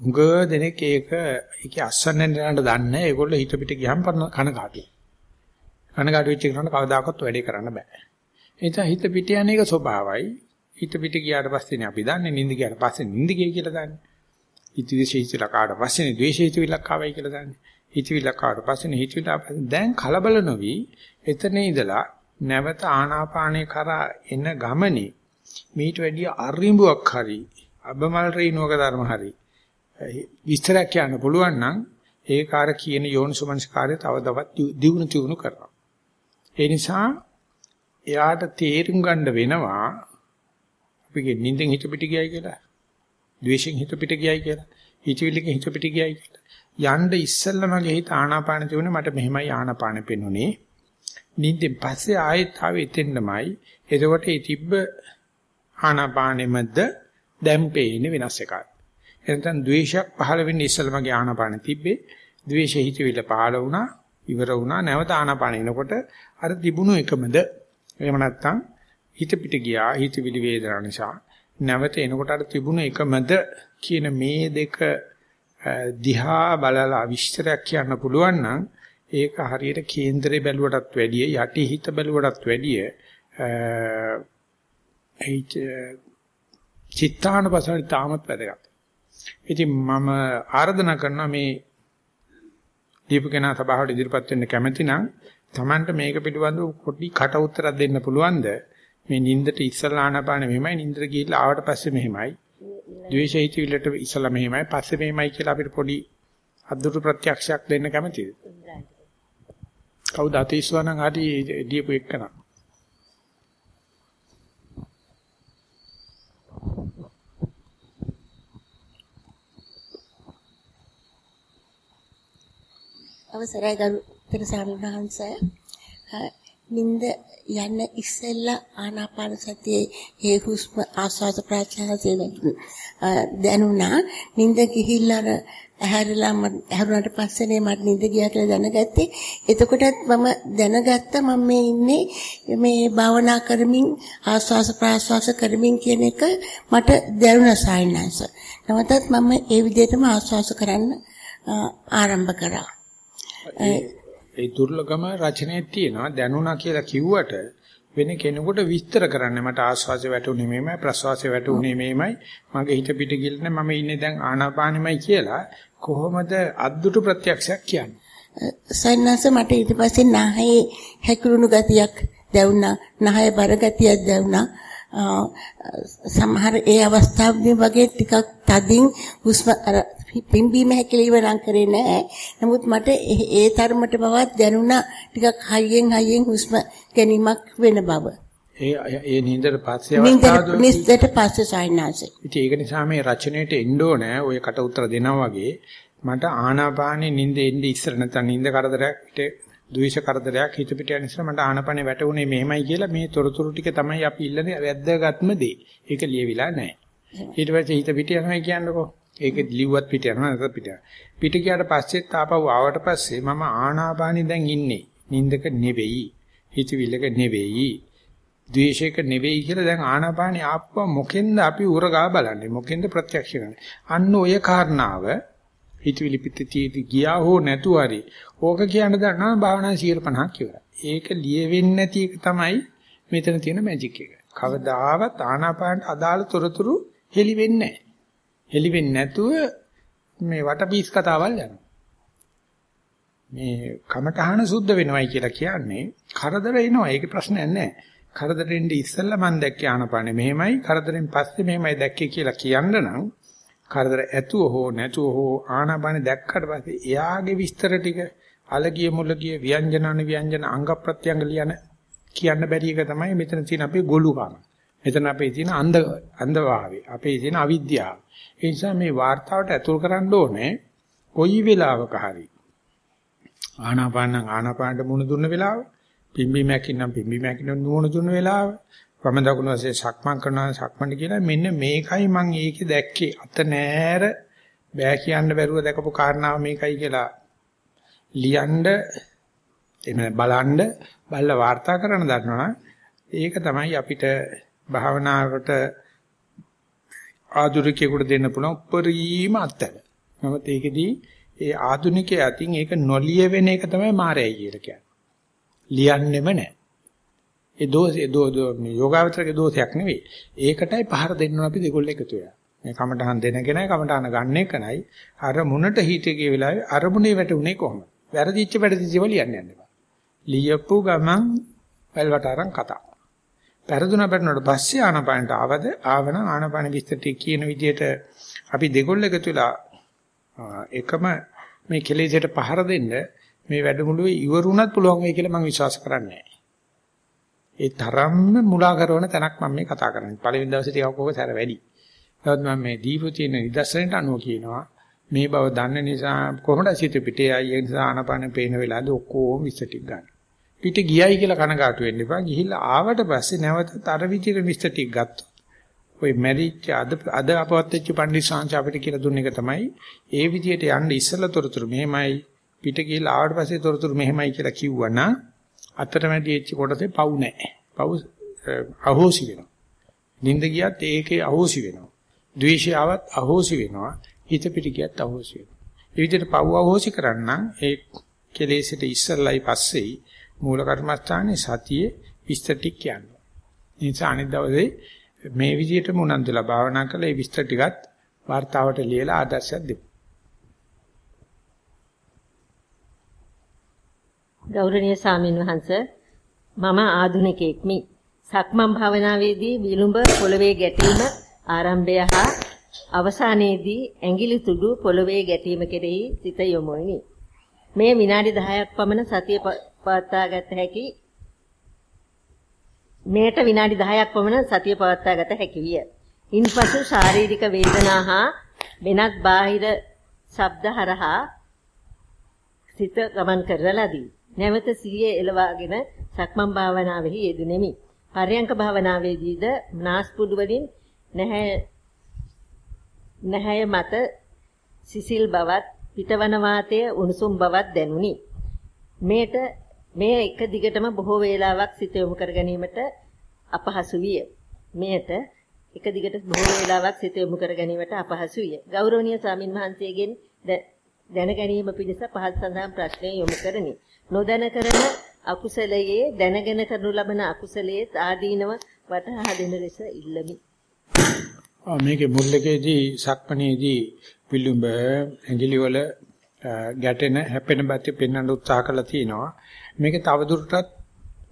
[SPEAKER 1] උඟ දෙනෙක් ඒක ඒකේ අස්සන්න නරන්න දන්නේ. ඒගොල්ලෝ හිත පිට ගියම් කනගාටුයි. කනගාටු වෙච්ච කෙනාට කවදාකවත් වැඩේ කරන්න බෑ. ඒ නිසා හිත පිට යන එක ස්වභාවයි. හිත පිට ගියාට පස්සේනේ අපි දන්නේ නිින්ද ගියාට පස්සේ නිින්ද ගිය කියලා දන්නේ. හිත විශේෂිතලා කාට පස්සේනේ ද්වේෂිත විලක් ආවයි කියලා දන්නේ. හිතවිල්ලක් ආවට පස්සේ හිතවිල්ල දැන් කලබල නොවි එතන ඉඳලා නැවත ආනාපානේ කරා එන ගමනේ මීට වැඩිය අරිඹුවක් හරි අබමල් රීනුවක ධර්ම හරි විස්තරයක් කියන්න පුළුවන් නම් ඒ කාර කියන යෝනිසෝමනස්කාරය තව තවත් දියුණු තියුණු කරනවා ඒ නිසා එයාට තේරුම් ගන්න වෙනවා අපි කියන්නේ නිින්දෙන් හිත පිට ගියයි කියලා ද්වේෂෙන් හිත පිට ගියයි කියලා හිතවිල්ලකින් හිත පිට ගියයි කියලා යන්න ඉස්සෙල්ලා මගේ හිත ආනාපාන තිබුණේ මට මෙහෙමයි ආනාපාන පෙන්ුනේ. නිින්දෙන් පස්සේ ආයෙත් ආවේ එතෙන්නමයි. එතකොට ඒ තිබ්බ ආනාපානෙමද දැන් පේන්නේ වෙනස් එකක්. එතෙන් ද්වේෂයක් පහළ වෙන්නේ ඉස්සෙල්ලා මගේ ආනාපාන තිබ්බේ. ද්වේෂ හිතවිල්ල පහළ වුණා, ඉවර වුණා. නැවත ආනාපාන එනකොට අර තිබුණු එකමද එහෙම නැත්නම් හිත පිට ගියා හිතවිලි වේදනා නිසා. නැවත එනකොට අර තිබුණු එකමද කියන මේ දෙක දිහා බලලා විස්තරයක් කියන්න පුළුවන් නම් ඒක හරියට කේන්දරේ බැලුවටත් වැඩිය යටි හිත බැලුවටත් වැඩිය ඒ චිත්තානුපසන තාමත් වැදගත්. ඉතින් මම ආරාධනා කරනවා මේ දීපකේනා සභාවට ඉදිරිපත් වෙන්න කැමති නම් Tamanට මේක පිළිබඳව පොඩි කට උත්තරයක් දෙන්න පුළුවන්ද? මේ නින්දට ඉස්සලා ආනපාන මෙහෙමයි නින්දට ගිහිල්ලා ආවට පස්සේ මෙහෙමයි ද්වේෂ හිතවිල්ලට ඉස්සලා මෙහෙමයි පස්සේ මෙහෙමයි කියලා අපිට පොඩි අද්දුරු ප්‍රත්‍යක්ෂයක් දෙන්න කැමතිද? කවුද අතීස්වනම් හරි දීපු එක්කන.
[SPEAKER 3] අවසරයි ගරුතර ස්වාමීන් වහන්සේ නිින්ද යන්න ඉස්සෙල්ලා ආනාපාන සතියේ ඒ හුස්ම ආස්වාද ප්‍රාචාරයේ දැනුණා නිින්ද ගිහිල්ලා ඇහැරලා ඇහැරුණාට පස්සේනේ මට නිින්ද ගියා කියලා දැනගත්තේ. එතකොටත් මම දැනගත්ත මම මේ ඉන්නේ මේ භාවනා කරමින් ආස්වාස ප්‍රාස්වාස කරමින් කියන එක මට දැනුණා සායනස. නැවතත් මම ඒ විදිහටම ආස්වාස කරන්න ආරම්භ කරා
[SPEAKER 1] ඒ දුර්ලභම රචනයේ තියෙනවා. දැනුණා කියලා කිව්වට වෙන කෙනෙකුට විස්තර කරන්න මට ආස්වාසය වැටුනේ මේමයි ප්‍රස්වාසය වැටුනේ මේමයි. මගේ හිත පිට ගිල්නේ මම ඉන්නේ දැන් ආනාපානෙමයි කියලා කොහොමද අද්දුටු ප්‍රත්‍යක්ෂයක් කියන්නේ?
[SPEAKER 3] සන්නස මට ඊට පස්සේ නහයේ හැකිරුණු ගතියක් දැවුණා. නහය බර ගතියක් දැවුණා. සමහර ඒ අවස්ථාවේදී වගේ ටිකක් තදින් හුස්ම පිම්බීම හැකිලිව නම් කරේ නැහැ. නමුත් මට ඒ තරමට බවත් දැනුණා ටිකක් හයියෙන් හයියෙන් හුස්ම ගැනීමක් වෙන බව.
[SPEAKER 1] ඒ ඒ නින්දට පස්සේ අවස්ථාවද
[SPEAKER 3] නින්දට පස්සේ සායනාසෙ.
[SPEAKER 1] ඉතින් ඒක නිසා මේ රචනයේට එන්න ඕනේ ඔය කට උතර දෙනවා වගේ මට ආනාපානෙ නින්ද එන්නේ ඉස්සර නැත්නම් නින්ද කරදරයක් ද්වේෂ කරදරයක් හිත පිට යන නිසා මට ආනපනේ වැටුනේ මෙහෙමයි කියලා මේ තොරතුරු ටික තමයි අපි ඉල්ලන්නේ වැද්දගත්ම දේ. ඒක ලියවිලා නැහැ. ඊට පස්සේ හිත පිට යනවා කියන්නකෝ. ඒක ලිව්වත් පිට යනවා නැත්නම් පිට යනවා. පිට ගියාට පස්සෙත් ආපහු ආවට පස්සේ මම ආනාපානි දැන් ඉන්නේ. නින්දක නෙවෙයි. හිතවිල්ලක නෙවෙයි. ද්වේෂයක නෙවෙයි කියලා දැන් ආනාපානි ආපුවා මොකෙන්ද අපි උරගා බලන්නේ? මොකෙන්ද ප්‍රත්‍යක්ෂ කරන්නේ? අන්න ඔය කාරණාව හිතවිලි පිටිතියදී ගියා හෝ නැතු හරි ඕක කියන්න දන්නවා භාවනා 150ක් ඉවරයි. ඒක ලියෙවෙන්නේ නැති එක තමයි මෙතන තියෙන මැජික් එක. කවදාවත් ආනාපානට අදාළ තොරතුරු හෙලි වෙන්නේ නැහැ. හෙලි වෙන්නේ නැතුව මේ වටපීස් කතාවල් යනවා. මේ කමඨහන සුද්ධ වෙනවයි කියලා කියන්නේ කරදර එනවා. ඒකේ ප්‍රශ්නයක් නැහැ. කරදරෙන් ඉස්සෙල්ලා මම දැක්කේ ආනපානේ මෙහෙමයි කරදරෙන් පස්සේ මෙහෙමයි දැක්කේ කියලා කියන්න නම් කරදර ඇතුව හෝ නැතුව හෝ ආනාපාන දැක්කට පස්සේ එයාගේ විස්තර ටික අලගිය මුලගිය ව්‍යංජන අනුව්‍යංජන අංග ප්‍රත්‍යංග ලියන කියන්න බැරි එක තමයි මෙතන තියෙන අපේ ගොළුකම. මෙතන අපේ තියෙන අන්ධ අන්ධභාවය, අපේ තියෙන අවිද්‍යාව. ඒ නිසා මේ වார்த்தාවට ඇතුල් කරන්න ඕනේ කොයි වෙලාවක හරි. ආනාපාන ආනාපානට මුණ දුන්න වෙලාව, පිම්බි මැකින්නම් පිම්බි මැකින්න මුණ දුන්න වෙලාව, වම දකුණු වශයෙන් සක්මන් කරනවා සක්මන් කියලා මෙන්න මේකයි මම ඒකේ දැක්කේ. අත නෑර බෑ කියන්න බැරුව දැකපු කාරණාව මේකයි කියලා ලියනද එහෙම බලන්න බල්ලා වාර්තා කරන දන්නවා. ඒක තමයි අපිට භාවනාවට ආධුනිකයෙකුට දෙන්න පුළුවන් උපරිම අත්දැක. නමුත් ඒකෙදී ඒ ආධුනිකයා අතින් ඒක නොලිය වෙන එක තමයි මායයි කියලා කියන්නේ. ලියන්නෙම නැහැ. ඒ දෝෂේ දෝ යෝගාවචරගේ දෝෂයක් නෙවෙයි. ඒකටයි පහර දෙන්න අපි දෙකොල්ල එකතු වෙලා. මේ කමටහන් දෙනගෙනයි කමටහන ගන්න එකනයි අර මුණට හිතේ වෙලාවේ අරමුණේ වැටුනේ කොහොමද? වැරදිච්ච වැරදිච්චව ලියන්න යන්න එපා. ලියපු ගමන් වැල්වට අරන් කතා. පෙරදුන පෙරනට පස්සේ ආනපානට ආවද ආවන ආනපාන විස්තරටි කියන විදිහට අපි දෙකොල්ල එකතු වෙලා එකම මේ කෙලෙසට පහර දෙන්න මේ වැඩමුළුවේ ඉවරුණත් පුළුවන් වෙයි කියලා මම විශ්වාස කරන්නේ ඒ තරම්ම මුලා කරන තැනක් මම මේ කතා කරන්නේ. පළවෙනි දවසේ ටිකක් ඔක සැර වැඩි. නමුත් මම මේ දීපු තියෙන නිදර්ශනයට අනුව කියනවා මේ බව දන්න නිසා කොහොමද සිත පිටේ ආයි ඒ නිසා ආනපන පේන වෙලාවදී ඔක්කොම විස්ටික් ගන්න. පිට ගියයි කියලා කනගාටු වෙන්න එපා. ගිහිල්ලා ආවට පස්සේ නැවතත් අර විදිහට විස්ටික් ගත්තොත් ඔය මැරිච්ච අද අද අපවත් වෙච්ච පණ්ඩිත ශාන්ති අපිට කියලා දුන්න එක තමයි ඒ විදිහට යන්න ඉස්සලා තොරතුරු මෙහෙමයි පිට ගිහිල්ලා ආවට පස්සේ තොරතුරු මෙහෙමයි කියලා කිව්වනම් අතරමැදි එච්ච කොටසේ පව් නැහැ. පව් අහෝසි වෙනවා. නිින්ද ගියත් ඒකේ අහෝසි වෙනවා. ද්වේෂය ආවත් අහෝසි වෙනවා. හිත පිට ගියත් අහෝසි වෙනවා. ඒ විදිහට පව් අහෝසි කරන්න ඒ කෙලෙසිට ඉස්සල්ලයි පස්සෙයි මූල කර්මස්ථානයේ සතියේ විස්තර ටික කියනවා. ඒ නිසා අනිත් දවසේ මේ විදිහටම උනන්දුලා භාවනා කරලා ඒ විස්තර ටිකත් වார்த்தාවට ලියලා ආදර්ශයක් දෙමු.
[SPEAKER 2] ගෞරවනීය සාමින් වහන්සේ මම ආධුනිකෙක්මි. සක්මන් භාවනාවේදී විලුඹ පොළවේ ගැටීම ආරම්භය හා අවසානයේදී ඇඟිලි තුඩු පොළවේ ගැටීම කෙරෙහි සිත යොමුවෙමි. මේ විනාඩි 10ක් පමණ සතිය පවත්වා ගත හැකි මේට විනාඩි 10ක් පමණ සතිය පවත්වා ගත හැකි විය. ඉන්පසු ශාරීරික වේදනා හා වෙනත් බාහිර ශබ්ද හරහා සිත ගමන් කරන ලදී. නැවත සිහිය එළවාගෙන සක්මන් භාවනාවෙහි යෙදුණෙමි. පර්යංක භාවනාවේදීද නාස්පුඩු වලින් නැහැ නැහැ මත සිසිල් බවත් පිටවන වාතයේ උණුසුම් බවත් දැනුනි. මේට මේ එක දිගටම බොහෝ වේලාවක් සිත යොමු කර ගැනීමට අපහසු විය. මේට එක දිගට බොහෝ වේලාවක් සිත යොමු කර ගැනීමට අපහසු විය. ගෞරවනීය ස්වාමින් වහන්සේගෙන් දැන ගැනීම පිණිස පහත් සඳහන් ප්‍රශ්නය යොමු කරමි. නොදැන කරන අකුසලයේ දැනගෙන කරනු ලබන අකුසලයේ ආදීනව වටහා දෙන ලෙස ඉල්ලමි.
[SPEAKER 1] මේකේ මුල්ලකේදී සක්මණේදී පිළුඹ ඇඟිලි වල ගැටෙන හැපෙන බැති පෙන්වන්න උත්සාහ කළා තියෙනවා. මේක තවදුරටත්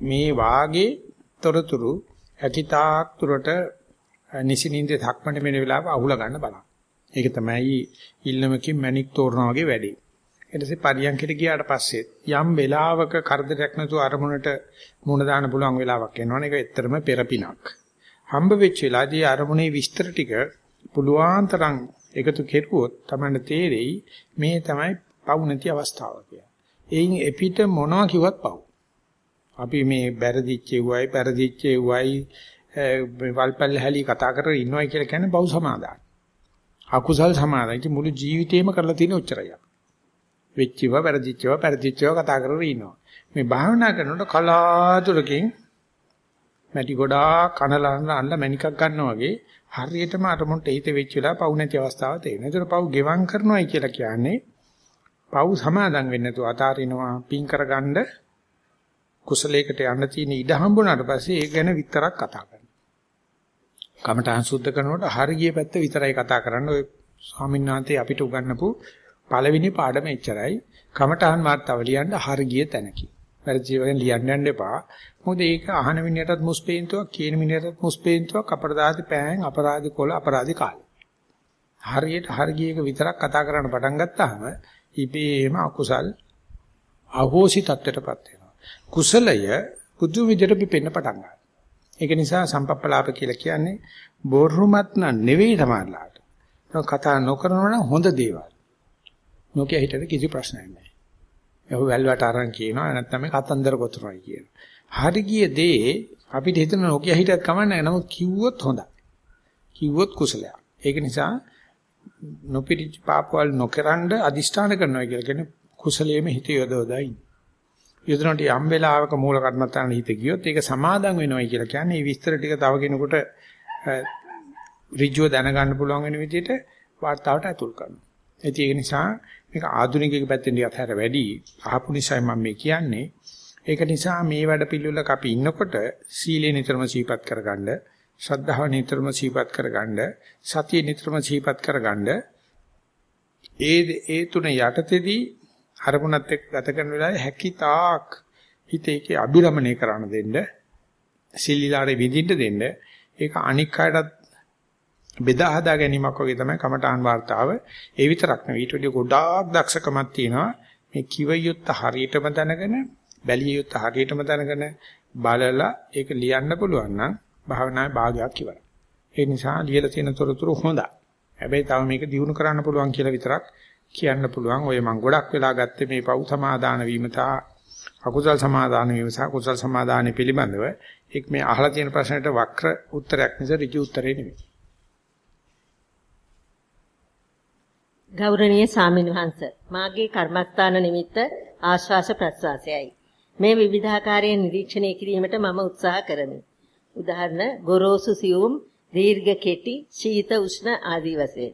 [SPEAKER 1] මේ වාගේ තොරතුරු ඇතිතාක් තුරට නිසිනින්ද සක්මණ වෙන වෙලාව අහුලා ගන්න බලන්න. ඒක තමයි ඉල්ලමකින් මැණික් තෝරනවා වගේ වැඩේ. ඊට පස්සේ පරියන්කට ගියාට පස්සේ යම් වෙලාවක කරදරයක් නැතුව අරමුණට මුණ දාන්න පුළුවන් වෙලාවක් එනවනේ ඒක ඇත්තටම පෙරපිනක්. හම්බ වෙච්ච වෙලාවදී අරමුණේ විස්තර ටික පුළුවන් තරම් එකතු කෙරුවොත් තමයි තේරෙයි මේ තමයි පවු නැති අවස්ථාව කියලා. එයින් එපිට මොනවා කිව්වත් පවු. අපි මේ බැරදිච්චෙව්වයි පෙරදිච්චෙව්වයි වල්පල් හැලී කතා කරගෙන ඉන්නවයි කියලා කියන්නේ බහු සමාදාන. අකුසල් සමාදාන. ඉතින් මුළු ජීවිතේම කරලා තියෙන උච්චරයක්. වෙච්චිව පෙරදිච්චව පෙරදිච්චව කතා කරගෙන ඉන්නවා. මේ භාවනා කරනකොට කලාතුරකින් මැටි ගොඩාක් කනලන්න අන්න මැනිකක් ගන්නවා වගේ හරියටම අරමුණට හිත වෙච්ච වෙලාව පවු නැති අවස්ථාව තේරෙනවා. ඒතර පවු ගෙවම් කරනවායි කියලා කියන්නේ පව් සමාදන් වෙන්නේ නැතුව අතාරිනවා පින් කරගන්න කුසලයකට යන්න තියෙන ඉඩ හම්බුනාට පස්සේ ඒ ගැන විතරක් කතා කරනවා. කමඨාන් සුද්ධ කරනකොට හරිය පැත්ත විතරයි කතා කරන්නේ. ඔය ස්වාමීන් වහන්සේ අපිට උගන්වපු පළවෙනි පාඩම එච්චරයි. කමඨාන් වාර්තාව ලියන්න හරිය තැනකි. වැරදි වගේ ලියන්න යන්න එපා. මොකද ඒක අහන මිනිහටත් මුස්පේන්තුවක්, කියන මිනිහටත් මුස්පේන්තුවක්, අපරාධි පෑන්, අපරාධි කොල, අපරාධි කාලේ. හරියට හරියක විතරක් කතා කරන්න පටන් ගත්තාම ඉබේම අකුසල් අහෝසි තත්ත්වයටපත් වෙනවා. කුසලය පුදු විදිහට පිපෙන්න පටන් ගන්නවා. ඒක නිසා සම්පප්පලාප කියලා කියන්නේ බොරුමත් නෙවෙයි සමහරලාට. කතා නොකරනවා නම් හොඳ දේවල්. නොකිය හිතට කිසි ප්‍රශ්නයක් නැහැ. ඒක වැල්වට අරන් කියනවා නැත්නම් මේ කතන්දර ගොතනවායි කියනවා. හරි ගිය දේ අපිට හිතන නොකිය හිතත් කමන්නේ නමුත් කිව්වොත් හොඳයි. කිව්වොත් කුසලයක්. ඒක නිසා නොපිරිච්ච පාපවල නොකරනද අදිෂ්ඨාන කරනවා කියලා කියන්නේ කුසලයේම හිත යොදවදායි. යොදනට යම් වෙලාවක මූල කර්මත්තාන හිත ගියොත් ඒක සමාදන් වෙනවයි කියලා කියන්නේ මේ විස්තර ටික තව කෙනෙකුට ඍජුව දැනගන්න පුළුවන් වෙන විදිහට වார்த்தාවට ඇතුල් කරනවා. ඒක නිසා මේක ආධුනිකයෙක් පැත්තෙන් ටිකක් හැර වැඩි අහපු නිසායි මම මේ කියන්නේ. ඒක නිසා මේ වැඩ පිළිවෙලක අපි ඉන්නකොට සීලේ නිතරම සීපත් කරගන්න ශ්‍රද්ධාව නිතරම සීපත් කරගන්න සතිය නිතරම සීපත් කරගන්න ඒ ඒ තුන යටතේදී අරමුණත් එක්ක ගත කරන වෙලාවේ හැකිතාක් හිතේකේ අභිරමණය කරන්න දෙන්න සිල්ලිලාරේ විඳින්න දෙන්න ඒක අනික් අයටත් බෙදා හදා ගැනීමක් වගේ තමයි කමඨාන් වார்த்தාව ඒ විතරක් නෙවෙයි ඊට වඩා ගොඩාක් දක්ෂකමක් තියෙනවා. මේ කිව යුත්ත හරියටම දැනගෙන බැලිය යුත්ත හරියටම දැනගෙන බලලා ඒක ලියන්න පුළුවන් නම් භාවනාවේ භාගයක් ඉවරයි. ඒ නිසා ලියලා තියෙන තොරතුරු හොඳයි. හැබැයි තව මේක දියුණු කරන්න පුළුවන් කියලා විතරක් කියන්න පුළුවන්. ඔය මම ගොඩක් වෙලා ගත්තේ මේ පව් සමාදාන වීම තා අකුසල් සමාදාන වීම සහ කුසල් සමාදානෙ පිළිබඳව එක් මේ අහලා තියෙන ප්‍රශ්නෙට වක්‍ර උත්තරයක් නිසා ඍජු උත්තරේ නෙමෙයි.
[SPEAKER 2] ගෞරවනීය සාමිනවහන්ස මාගේ කර්මස්ථාන නිමිත්ත ආශ්වාස ප්‍රශ්වාසයයි මේ විවිධාකාරයෙන් නිරීක්ෂණය කිරීමට මම උත්සාහ කරමි උදාහරණ ගොරෝසු සියුම් දීර්ඝ කෙටි ශීත උෂ්ණ ආදී වශයෙන්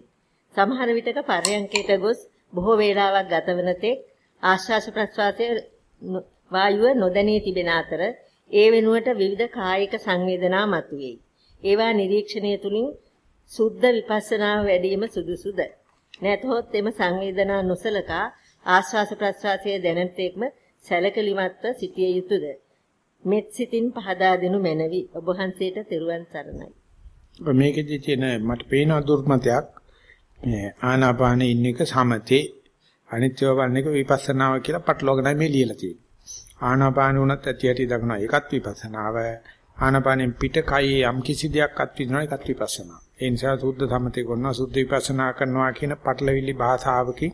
[SPEAKER 2] සමහර විටක පර්යංකයට ගොස් බොහෝ වේලාවක් ගතවන තෙක් ආශ්වාස ප්‍රශ්වාසයේ වායුව නොදැනී තිබෙන අතර ඒ වෙනුවට විවිධ කායික සංවේදනා මතුවේ. ඒවා නිරීක්ෂණය තුලින් සුද්ධ විපස්සනාව වැඩිම සුදුසුද? නැතහොත් එම සංවේදනා නොසලකා ආශ්වාස ප්‍රශ්වාසයේ දැනෙන තෙක්ම සැලකලිමත්ව සිටිය යුතුයද? මෙත් සිතින් පහදා දෙනු මැනවි. ඔබ වහන්සේට තෙරුවන් සරණයි.
[SPEAKER 1] මේකෙදි තියෙන මට පේන දුර්මතයක් මේ ආනාපානේ ඉන්න එක සමතේ අනිත්‍යව බලන එක විපස්සනාව කියලා පටලවාගෙන මේ ලියලා තියෙන්නේ. ආනාපාන උනත් ඇති ඇති දක්නවා ඒකත් විපස්සනාව. ආනාපානෙන් පිට කයේ යම් කිසි දෙයක් අත්විඳිනවා ඒකත් විපස්සනාව. ඒ නිසා සුද්ධ සමතේ කරනවා සුද්ධ විපස්සනා කරනවා කියන පටලවිලි භාෂාවකින්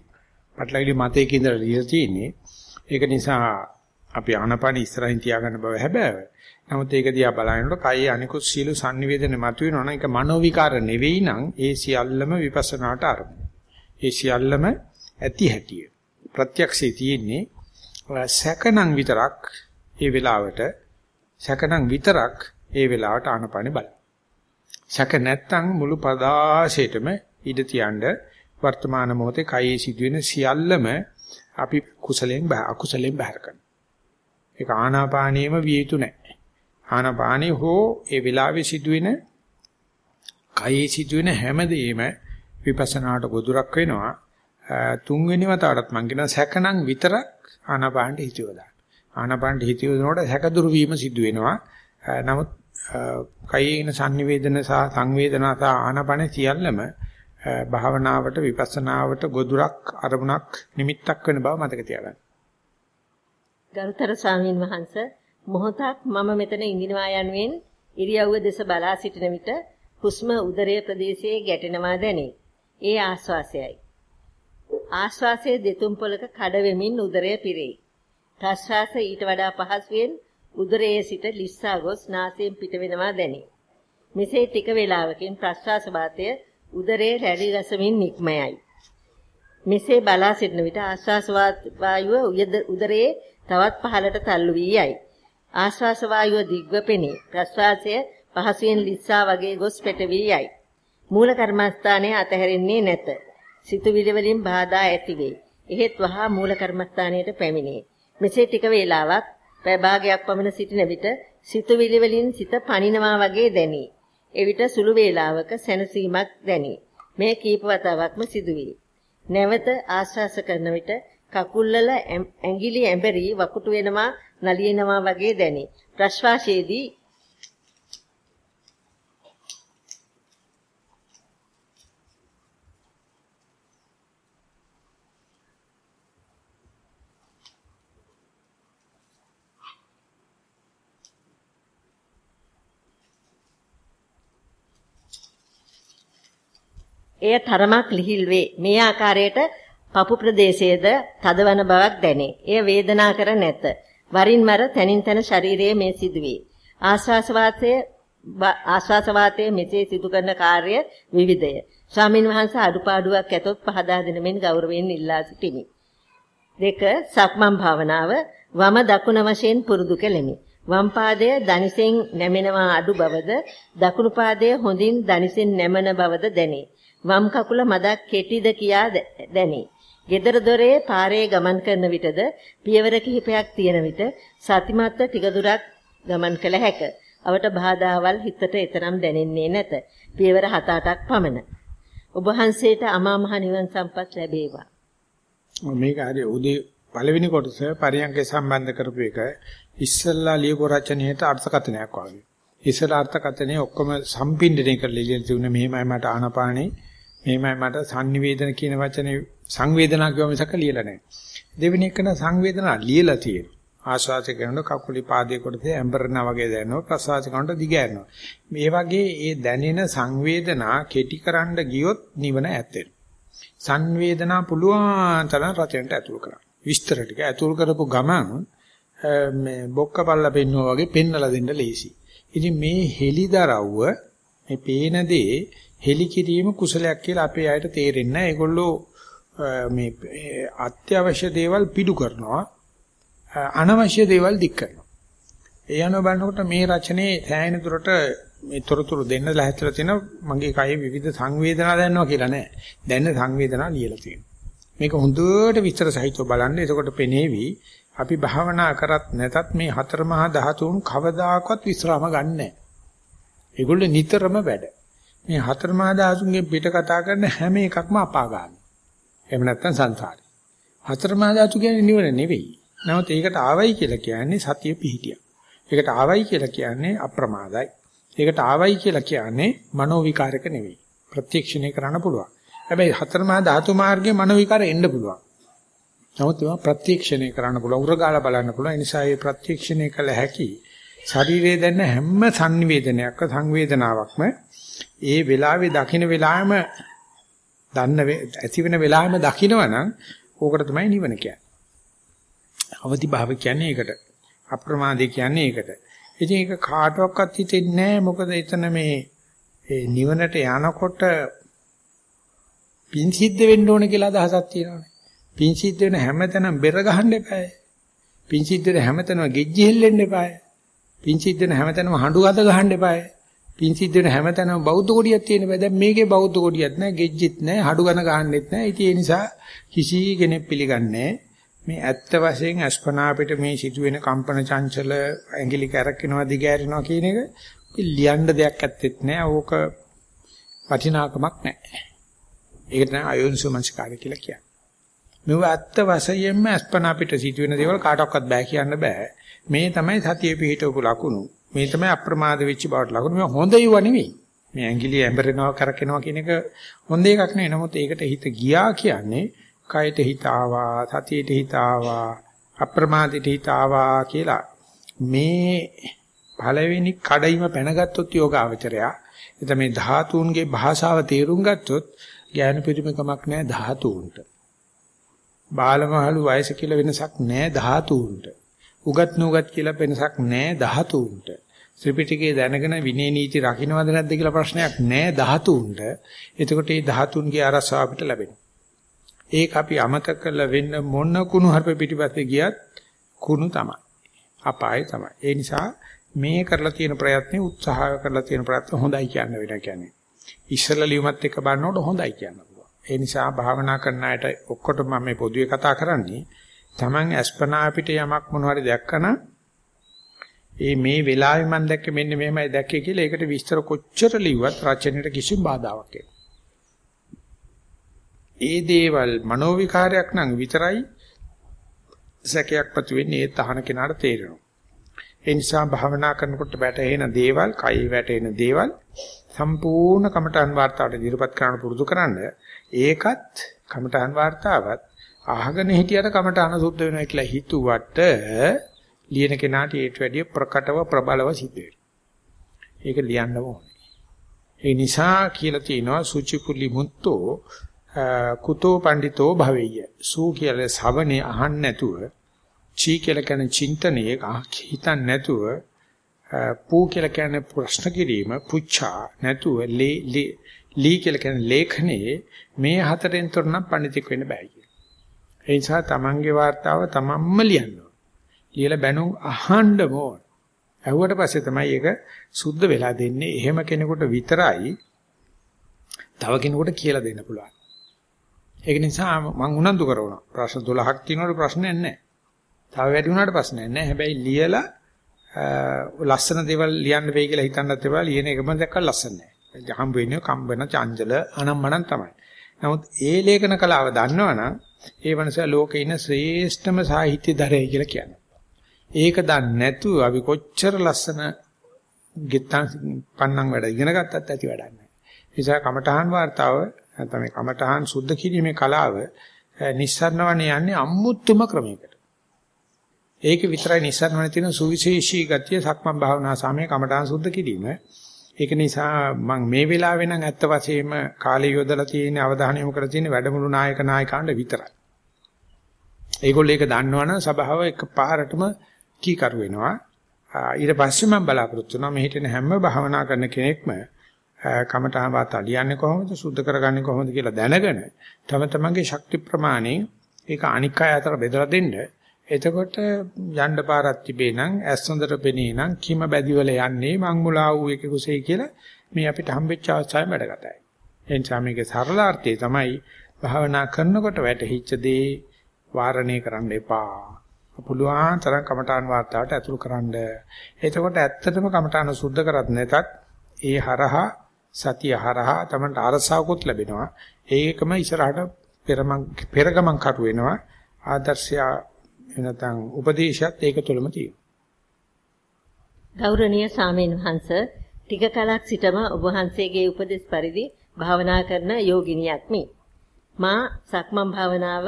[SPEAKER 1] පටලවිලි මතයකින් ඉඳලා ලියලා තියෙන්නේ. ඒක නිසා අපි ආනපාන ඉස්සරහින් තියාගන්න බව හැබැයි. නමුත් ඒක දිහා බලනකොට කයි අනිකුත් සීල සංනිවේදන මතුවෙනවා නම් ඒක මනෝ විකාර නෙවෙයි නම් ඒ සියල්ලම විපස්සනාට අරමුණ. ඒ සියල්ලම ඇති හැටිය. ප්‍රත්‍යක්ෂේ තියෙන්නේ සැකනම් විතරක් ඒ වෙලාවට සැකනම් විතරක් ඒ වෙලාවට ආනපානේ බලන්න. සැක නැත්තම් මුළු පදාශේටම ඉඩ තියන්න වර්තමාන මොහොතේ කයේ සිදුවෙන සියල්ලම අපි කුසලයෙන් අකුසලයෙන් බහැර කරනවා. ඒක ආනාපානියම විය යුතු නැහැ. ආනාපානිය හෝ ඒ වෙලාවේ සිදුවෙන කයේ සිදුවෙන හැමදේම විපස්සනාට ගොදුරක් වෙනවා. තුන්වෙනි වතාවටත් මම කියන සැකනම් විතරක් ආනාපානට හිතියව දාන්න. ආනාපානට හිතියව දනකොට සැක දුරු වීම සිදු වෙනවා. නමුත් කයේ ඉන සංනිවේදන සහ සංවේදනා සහ ආනාපාන සියල්ලම භාවනාවට විපස්සනාවට ගොදුරක් අරමුණක් නිමිත්තක් වෙන බව මතක තියාගන්න.
[SPEAKER 2] ගරුතර ස්වාමීන් වහන්ස මොහොතක් මම මෙතන ඉඳිනවා යනුවෙන් ඉරියව්ව දෙස බලා සිටින විට හුස්ම උදරයේ ප්‍රදේශයේ ගැටෙනවා දැනේ. ඒ ආශ්වාසයයි. ආශ්වාසයේ දෙතුන් පොලක කඩ වෙමින් උදරය පිරේ. ප්‍රශ්වාස ඊට වඩා පහසුවෙන් උදරයේ සිට ලිස්සා ගොස් නාසයෙන් පිට වෙනවා දැනේ. මෙසේ ටික වේලාවකින් ප්‍රශ්වාස වාතය උදරයේ රැලි රසමින් නික්මයයි. මෙසේ බලා සිටින විට ආශ්වාස වායුව උදරයේ තවත් පහළට තල්ලු වී යයි. ආශ්වාස වායුව දිග්ව පෙනේ. ප්‍රශ්වාසය පහසුවෙන් ලිස්සා වගේ ගොස් පෙට වී යයි. මූල කර්මස්ථානයේ අතහැරෙන්නේ නැත. සිතුවිලි වලින් බාධා ඇති වේ. එහෙත් වහා මූල කර්මස්ථානයට පැමිණේ. මෙසේ ටික වේලාවක් පැය භාගයක් පමණ සිටින විට සිතුවිලි වලින් සිත පනිනවා වගේ දැනේ. එවිට සුළු වේලාවක සැනසීමක් දැනේ. මේ කීප වතාවක්ම සිදුවේ. නැවත ආශ්වාස කරන විට කකුල්වල ඇඟිලි ඇඹරි වකුටු වෙනවා නලියනවා වගේ දැනේ. ප්‍රශ්වාසයේදී එය තරමක් ලිහිල් වේ. මේ ආකාරයට පපු ප්‍රදේශයේද තදවන බවක් දැනේ. එය වේදනා කර නැත. වරින් මර තනින් තන ශරීරයේ මේ සිදුවේ. ආශ්වාස වාතයේ ආශ්වාස වාතයේ මෙසේ සිදු කරන කාර්ය විවිධය. ස්වාමින් වහන්සේ අඩුපාඩුවක් ඇතොත් පහදා දෙනමින් ගෞරවයෙන් ඉල්ලා සිටිමි. දෙක සක්මන් භාවනාව වම දකුණ වශයෙන් පුරුදු කෙලෙමි. වම් පාදය දනිසෙන් නැමෙනවා අඩු බවද දකුණු පාදය හොඳින් දනිසෙන් නැමෙන බවද දැනේ. වම් කකුල මදක් කෙටිද කියා දැනේ. ගෙදර දොරේ පාරේ ගමන් කරන විටද පියවර කිහිපයක් තියෙන විට සතිමත්ව ටික දුරක් ගමන් කළ හැක. අවට බාධාවල් හිතට එතරම් දැනෙන්නේ නැත. පියවර 7-8ක් පමණ. ඔබ වහන්සේට අමා මහ නිවන් සම්පත් ලැබේවා.
[SPEAKER 1] මේක හරි උදේ පළවෙනි කොටස පරියන්කේ සම්බන්ධ කරපු එක ඉස්සල්ලා ලියපු රචනයේට අර්ථකථනයක් වගේ. ඉස්සලා අර්ථකථනයේ ඔක්කොම සම්පින්ඩණය කරලා ඉලියන තිබුණේ මෙහෙමයි මට ආනපානේ මෙහෙමයි මට sannivedana කියන වචනේ සංවේදනා කියව මිසක ලියලා නැහැ. දෙවෙනි එකන සංවේදනා ලියලා තියෙනවා. ආශ්වාස කරනකොට කකුලි පාදයේ කොටසේ ඇම්බරනා වගේ දැනෙනවා ප්‍රශ්වාස කරනකොට දිග යනවා. මේ වගේ ඒ දැනෙන සංවේදනා කෙටි කරන්න ගියොත් නිවන ඇත්තේ. සංවේදනා පුළුවන් තරම් රචනට ඇතුල් කරන්න. විස්තර ටික ඇතුල් කරපු ගමන් මේ බොක්ක පල්ලා පෙන්නවා වගේ පෙන්නලා දෙන්න ලේසි. ඉතින් මේ හෙලිදරව්ව මේ පේන දේ හෙලි කිරීම කුසලයක් කියලා අපේ අයට තේරෙන්නේ නැහැ. ඒගොල්ලෝ මේ අත්‍යවශ්‍ය දේවල් පිටු කරනවා. අනවශ්‍ය දේවල් දික් කරනවා. ඒ අනුව බලනකොට මේ රචනයේ සෑහෙන දුරට මේ තොරතුරු දෙන්න ලැහැත්ලා තියෙන මගේ කයේ විවිධ සංවේදනා දැනනවා කියලා නෑ. දැනෙන සංවේදනා ලියලා තියෙනවා. මේක හොඳට විස්තර සහිතව බලන්න. එතකොට පෙනේවි අපි භාවනා කරත් නැතත් මේ හතර මහා ධාතුන් කවදාකවත් විස්රාම ගන්නෑ. ඒගොල්ලෝ නිතරම වැඩ. මේ හතර මහා ධාතුන්ගේ පිට කතා කරන හැම එකක්ම අපාගාමී. එහෙම නැත්නම් සංසාරේ. හතර මහා ධාතු කියන්නේ නිවන නෙවෙයි. නමුත් ඒකට ආවයි කියලා කියන්නේ සතිය පිහිටිය. ඒකට ආවයි කියලා කියන්නේ අප්‍රමාදයි. ඒකට ආවයි කියලා කියන්නේ මනෝ විකාරක නෙවෙයි. ප්‍රත්‍යක්ෂණය කරන්න පුළුවන්. හැබැයි හතර මහා ධාතු මාර්ගයේ මනෝ විකාර එන්න පුළුවන්. නමුත් ඒවා ප්‍රත්‍යක්ෂණය කරන්න පුළුවන්. උරගාලා බලන්න පුළුවන්. ඒ නිසා මේ ප්‍රත්‍යක්ෂණය කළ හැකි ශරීරයේ දැනෙන හැම සංනිවේදනයක්ක සංවේදනාවක්ම ඒ වෙලාවේ දකින්න වෙලාවෙම දන්න ඇති වෙන වෙලාවෙම දකින්නවනම් ඕකට තමයි නිවන කියන්නේ. අවදි භාව කියන්නේ ඒකට. අප්‍රමාදී කියන්නේ ඒකට. ඉතින් ඒක කාටවත් හිතෙන්නේ නැහැ මොකද එතන මේ ඒ නිවනට යනකොට පින් සිද්ධ වෙන්න ඕන කියලා අදහසක් තියෙනවානේ. පින් සිද්ධ වෙන හැමතැනම බෙර ගහන්න එපායි. පින් සිද්ධ වෙන හැමතැනම ගෙජ්ජි හෙල්ලෙන්න එපායි. පින් සිද්ධ වෙන හැමතැනම හඬු අත ගහන්න එපායි. පින් සිද්ධ වෙන හැමතැනම බෞද්ධ කොඩියක් තියෙන බෑ. දැන් මේකේ බෞද්ධ කොඩියක් නැහැ, ගෙජ්ජිත් නැහැ, හඬු ගන ගහන්නෙත් නැහැ. ඉතින් ඒ නිසා කිසි කෙනෙක් පිළිගන්නේ මේ ඇත්ත වශයෙන් අස්පනා අපිට මේ සිදුවෙන කම්පන චංචල ඇඟිලි කැරකිනවා දිගෑරෙනවා කියන එක ලියන්න දෙයක් ඇත්තෙත් නැහැ. ඕක වටිනාකමක් නැහැ. ඒකට තමයි අයෝනිසෝමනස්කාරය කියලා කියන්නේ. මෙව ඇත්ත වශයෙන්ම අස්පනා අපිට සිදුවෙන දේවල් කාටවත් බෑ කියන්න බෑ. මේ තමයි සතිය පිහිටවපු ලකුණු. මේ තමයි අප්‍රමාද වෙච්ච බවට ලකුණු. මේ හොඳ ඒවා නෙවෙයි. මේ ඇඟිලි ඇඹරෙනවා කරකිනවා කියන එක හොඳ එකක් නෙවෙයි. නමුත් ඒකට හිත ගියා කියන්නේ කයට හිත ආවා, සතියට හිත ආවා, අප්‍රමාදයට හිත ආවා කියලා. මේ පළවෙනි කඩයිම පැනගත්තොත් යෝගාවචරයා එතන මේ ධාතුන්ගේ භාෂාව තේරුම් ගත්තොත් ඥාන පරිමකමක් නැහැ ධාතුන්ට. බාලමහලු වයස කියලා වෙනසක් නැහැ ධාතුන්ට. උගත් නුගත් කියලා වෙනසක් නැහැ ධාතුන්ට. ත්‍රිපිටකයේ දැනගෙන විනය නීති රකින්නවද නැද්ද කියලා ප්‍රශ්නයක් නැහැ ධාතුන්ට. එතකොට මේ ධාතුන්ගේ අරසාව අපිට ලැබෙනවා. ඒක අපි අමතක කරලා වෙන්න මොන කුණු හර්ප පිටිපස්සේ ගියත් කුණු තමයි. අපාය තමයි. ඒ නිසා මේ කරලා තියෙන ප්‍රයත්නේ උත්සාහ කරලා තියෙන ප්‍රයත්න හොඳයි කියන්න වෙන කියන්නේ. ඉස්සලා ලියුමත් එක්ක බලනකොට හොඳයි කියන්න පුළුවන්. ඒ නිසා භාවනා කරන අයට ඔක්කොටම මම මේ පොදුවේ කතා කරන්නේ Taman අස්පනා අපිට යමක් මොන හරි දැක්කනම් ඒ මේ වෙලාවේ මම දැක්කේ මෙන්න මෙහෙමයි දැක්කේ කියලා ඒකට විස්තර කොච්චර ලිව්වත් රචනෙට කිසිම බාධාවක් ඒ දේවල් මනෝ විකාරයක් නම් විතරයි සැකයක් පතු වෙන්නේ ඒ තහන කෙනාට තේරෙනවා. ඒ නිසා භාවනා කරනකොට වැටෙන දේවල්, කයි වැටෙන දේවල් සම්පූර්ණ කමඨාන් වාර්තාවට ඉදිරිපත් කරන්න පුරුදු කරන්න. ඒකත් කමඨාන් වාර්තාවත්. අහගෙන හිටියට කමඨාන සුද්ධ වෙනවා කියලා හිතුවට ලියන කෙනාට ඒට වැඩිය ප්‍රකටව ප්‍රබලව සිද්ධ ඒක ලියන්න ඕනේ. ඒ නිසා කියලා තියෙනවා සුචිකුලි මුත්තෝ කුතෝ පඬිතෝ භවෙය්‍ය. සූ කියලා ශවණේ අහන්න නැතුව චී කියලා කියන චින්තනයේ හිතන්න නැතුව පූ කියලා කියන ප්‍රශ්න කිරීම පුච්චා නැතුව ලී ලී කියලා කියන ලේඛනයේ මේ හතරෙන් තොරනම් පඬිතෙක් වෙන්න බෑ කියන. ඒ නිසා තමන්ගේ වார்த்தාව තමන්ම ලියන්න ලියලා බැනුම් අහන්න ඕන. ඇහුවට පස්සේ තමයි ඒක සුද්ධ වෙලා දෙන්නේ. එහෙම කෙනෙකුට විතරයි තව කෙනෙකුට කියලා දෙන්න පුළුවන්. ඒක නිසා මම උනන්දු කරනවා. ප්‍රශ්න 12ක් තියෙනකොට ප්‍රශ්නයක් නැහැ. තව වැඩි වුණාට ප්‍රශ්නයක් නැහැ. හැබැයි ලියලා ලස්සන දේවල් ලියන්න වෙයි කියලා හිතන්නත් එපා. ලියන එකම දැක්කම ලස්සන නැහැ. හම්බ වෙන්නේ කම්බන චංචල අනම්මනම් තමයි. නමුත් ඒ ලේඛන කලාව දන්නවනම් ඒ වනසා ලෝකේ ඉන්න ශ්‍රේෂ්ඨම සාහිත්‍ය දරයි කියලා කියනවා. ඒක දන්නේ නැතුව අපි කොච්චර ලස්සන ගෙත්තන් පන්නම් වැඩ ඉගෙන ගත්තත් ඇති වැඩක් නැහැ. නිසා කමඨහන් වார்த்தාව නැත්නම් මේ කමඨහන් සුද්ධ කිරීමේ කලාව නිස්සරණවණ යන්නේ අමුතුම ක්‍රමයකට. ඒක විතරයි නිස්සරණවණ තියෙන සුවිශේෂී ගතිය සක්මන් භාවනා සමයේ කමඨහන් සුද්ධ කිරීම. ඒක නිසා මම මේ වෙලාවේ නම් ඇත්ත වශයෙන්ම කාලය යොදලා තියෙන අවධානය යොමු කරලා තියෙන වැඩමුළු නායක නායකයන්ට විතරයි. ඒගොල්ලෝ ඒක දන්නවනම් සභාව එකපාරටම කීකරු වෙනවා. ඊට පස්සේ මම බලාපොරොත්තු වෙනවා මේ හිටින හැම භාවනා කරන කෙනෙක්ම කමඨහන් වාත අලියන්නේ කොහොමද සුද්ධ කරගන්නේ කොහොමද කියලා දැනගෙන තම තමන්ගේ ශක්ති ප්‍රමාණය ඒක අනික් අය අතර බෙදලා දෙන්න. එතකොට යන්න පාරක් තිබේ නම් ඇස් හොඳට පෙනේ නම් කිම බැදිවල යන්නේ මං මුලා වූ එක කුසෙයි කියලා මේ අපිට හම්බෙච්ච අවස්ථාවේ වැඩගතයි. ඒ නිසා මේකේ සරලාර්ථය තමයි භාවනා කරනකොට වැටහිච්ච දේ වාරණය කරන්න එපා. පුළුවන් තරම් කමඨාන් වාර්තාවට ඇතුළු කරන්න. එතකොට ඇත්තටම කමඨාන සුද්ධ කරත් නැතත් ඒ හරහා සතිය හරහා තමයි අරසාවකුත් ලැබෙනවා. ඒකම ඉස්සරහට පෙරමන් පෙරගමන් කරු වෙනවා. ආදර්ශය එනතන් උපදේශයත් ඒක තුළම තියෙනවා.
[SPEAKER 2] ගෞරවනීය සාමීන් වහන්ස ටික කලක් සිටම ඔබ වහන්සේගේ උපදෙස් පරිදි භාවනා කරන යෝගිනියක්මි. මා සක්මන් භාවනාව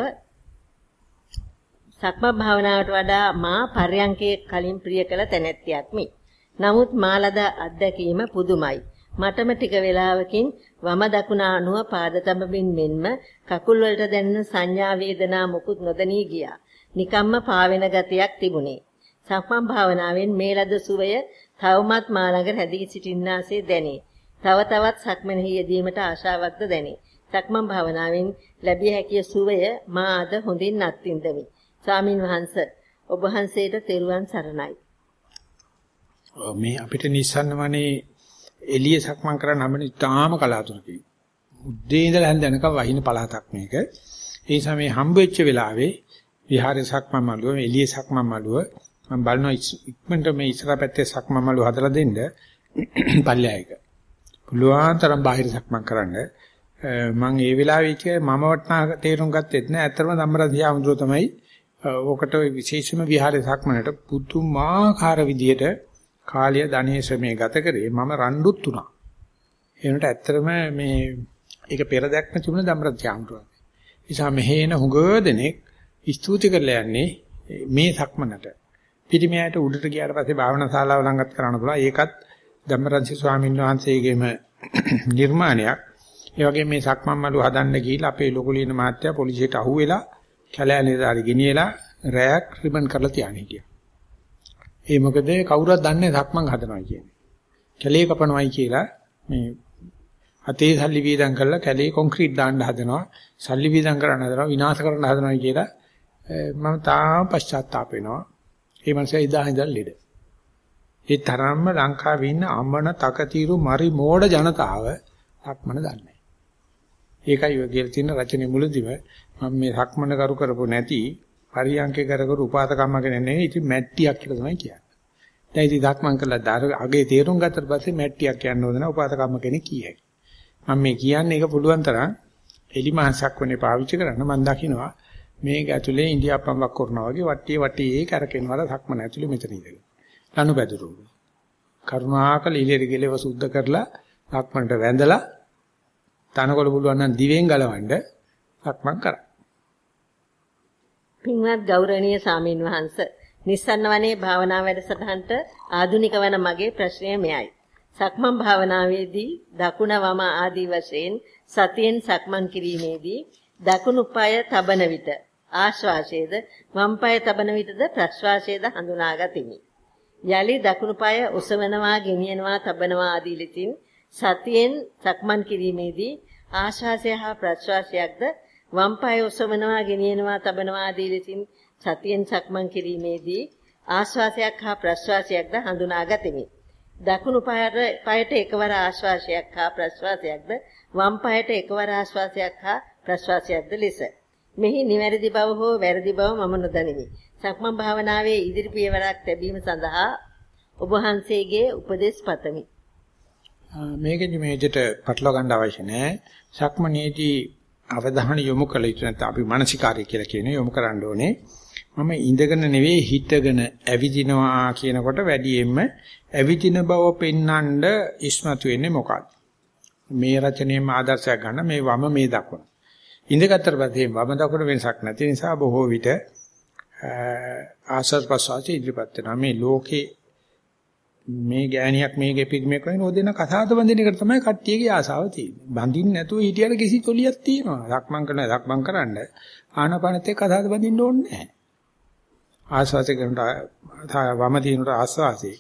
[SPEAKER 2] සක්මන් භාවනාවට වඩා මා පර්යංකයේ කලින් ප්‍රිය කළ තැනැත්තියක්මි. නමුත් මා ලද අත්දැකීම පුදුමයි. මටම ටික වේලාවකින් වම දකුණ අනුව පාද තබමින් මෙන්ම කකුල් වලට දැනෙන සංඥා වේදනා මුකුත් නොදැනී ගියා. නිකම්ම පාවෙන ගතියක් තිබුණේ. සක්මන් භාවනාවෙන් මේ ලද සුවය තවමත් මා ළඟ රැඳී සිටින්නාසේ දැනේ. තව තවත් සක්මනෙහි යෙදීමට ආශාවක්ද දැනේ. සක්මන් භාවනාවෙන් ලැබිය හැකි සුවය මා අද හොඳින් අත්විඳමි. ස්වාමින් වහන්සේ ඔබ වහන්සේට තෙරුවන් සරණයි.
[SPEAKER 1] මේ අපිට නිස්සන්නමනේ එළිය සක්මන් කරන්න නම් ඉතාම කලාතුරකින්. උද්දී ඉඳලා හැන්දනක වහින පළාතක් මේක. ඒ නිසා මේ හම්බ වෙච්ච වෙලාවේ විහාරේ සක්මන් මළුව, එළියේ සක්මන් මළුව මම බලනවා ඉක්මනට මේ ඉස්සර පැත්තේ සක්මන් මළුව හදලා දෙන්න <clears throat> පල්ලෙයක. පුළුවන් තරම් බාහිර සක්මන් කරන්න. මම ඒ වෙලාවේ ඉච්ච මම වටනා තේරුම් ගත්තෙත් නෑ. ඇත්තටම ධම්මරදියා අමුද්‍රෝ තමයි ඕකට විශේෂම විහාරේ සක්මනට පුදුමාකාර විදියට කාලිය ධනේ ශ්‍රමයේ ගත කරේ මම රණ්ඩුත් උනා. ඒ වෙනට ඇත්තටම මේ ඒක පෙර දැක්ම තිබුණ ධම්රත්‍යාම්තුවා. නිසා මෙහෙන හුඟ දෙනෙක් ස්තුති කරලා යන්නේ මේ සක්මනට. පිටිමයට උඩට ගියාට පස්සේ භාවනා ශාලාව ළඟත් කරන්න පුළුවන්. ඒකත් ධම්මරන්සි ස්වාමීන් වහන්සේගේම නිර්මාණයක්. ඒ වගේ මේ සක්මන් මළු හදන්න ගිහිල්ලා අපේ ලොකු ලියන මාත්‍යා පොලිසියට අහුවෙලා කැලෑ නිරාරි ගෙනියලා රැයක් රිබන් කරලා තියාගෙන හිටියා. ඒ මොකද කවුරුත් දන්නේ සක්මන් හදනවා කියන්නේ. කැලේ කපනවයි කියලා මේ අතේ සල්ලි වීදම් කරලා කැලේ කොන්ක්‍රීට් දාන්න හදනවා. සල්ලි වීදම් කරන්න හදනවා විනාශ කරන්න හදනවා කියලා මම තාම පශ්චාත්තාප වෙනවා. ඒ මනසේ ඉදා ඉඳන් ලෙඩ. ඒ තරම්ම ලංකාවේ ඉන්න අමන තකතිරු මරි මෝඩ ජනතාව සක්මන දන්නේ. ඒකයි ඔය කියලා තියෙන රචනයේ මුලදිම මම මේ සක්මන කරු කරපො නැති පරියංකේ කර කර උපාතකම්මගෙන නෙවෙයි ඉතින් මැට්ටියක් කියලා තමයි කියන්නේ. දැන් ඉතින් ධක්මං කළා දාර අගේ තේරුම් ගත්තට පස්සේ මැට්ටියක් කියන්න ඕන නැහැ උපාතකම්ම කෙනෙක් කියයි. මම මේ කියන්නේ ඒක පුළුවන් තරම් එලි මහසක් වනේ පාවිච්චි කරන්න මම දකින්නවා මේක ඇතුලේ ඉන්දියාප්පම්වක් කරනවා වගේ වට්ටිය වට්ටියේ කරකිනවල සක්මන ඇතුලේ මෙතන ඉඳගෙන. ලනු බැදුරු. කරුණාකර ඉලිරි ගෙලව සුද්ධ කරලා සක්මනට වැඳලා තනකොළ පුළුවන් නම් දිවෙන් ගලවන්න සක්මන් කරා.
[SPEAKER 2] පින්වත් ගෞරවනීය සාමීන් වහන්ස නිස්සන්න වනේ භාවනා වැඩසටහනට ආදුනික වන මගේ ප්‍රශ්නය මෙයයි. සක්මන් භාවනාවේදී දකුණ වම ආදී වශයෙන් සතියෙන් සක්මන් කිරීමේදී දකුණු පාය තබන විට ආශ්වාසයේද වම් පාය තබන විටද ප්‍රශ්වාසයේද හඳුනාගතිමි. යලි දකුණු පාය ඔසවනවා, ගෙනියනවා, තබනවා ආදී ලෙසින් සතියෙන් සක්මන් කිරීමේදී ආශ්වාසය හා ප්‍රශ්වාසයක්ද වම් පාය ඔසවනවා, ගෙනියනවා, තබනවා ආදී ලෙසින් සතියෙන් සක්මන් කිරීමේදී ආශ්වාසයක් හා ප්‍රශ්වාසයක්ද හඳුනාගතිමි. දකුණු පායට පායට එකවර ආශ්වාසයක් හා ප්‍රශ්වාසයක්ද වම් පායට එකවර ආශ්වාසයක් හා ප්‍රශ්වාසයක්ද ලෙස. මෙහි නිවැරදි බව හෝ වැරදි බව මම නොදනිමි. සක්මන් භාවනාවේ ඉදිරි පියවරක් ලැබීම සඳහා ඔබ වහන්සේගේ උපදෙස් පතමි.
[SPEAKER 1] මේකෙදි මේ විදිහට පටලවා ගන්න අවශ්‍ය නැහැ. සක්මනේදී අවධානය යොමු කළ යුතු නැත්නම් අපි මානසිකාර්ය කියලා කියන යොමු කරන්න ඕනේ. මම ඉඳගෙන නෙවෙයි හිටගෙන ඇවිදිනවා කියනකොට වැඩියෙන්ම ඇවිදින බව පෙන්වන්න ඉස්මතු වෙන්නේ මොකක්ද? මේ රචනයේම ආදර්ශයක් ගන්න මේ වම මේ දකුණ. ඉඳගත්තර පස්සේ වම දකුණ වෙනසක් නැති නිසා බොහෝ විට ආසස් ප්‍රසවාස ඉදිරිපත් වෙනවා. මේ ලෝකේ මේ ගෑණියක් මේ ගෙපිගමක් වෙන ඕදෙන කසාද බඳින එකට තමයි කට්ටියගේ ආසාව තියෙන්නේ. බඳින්න නැතුව හිටියට කිසි තොලියක් තියෙනවා. ලක්මන් කරන ලක්මන් කරන්න ආනපනත් එක්ක කසාද බඳින්න ඕනේ නැහැ. ආස්වාසේ කරනට වම දිනට ආස්වාසේ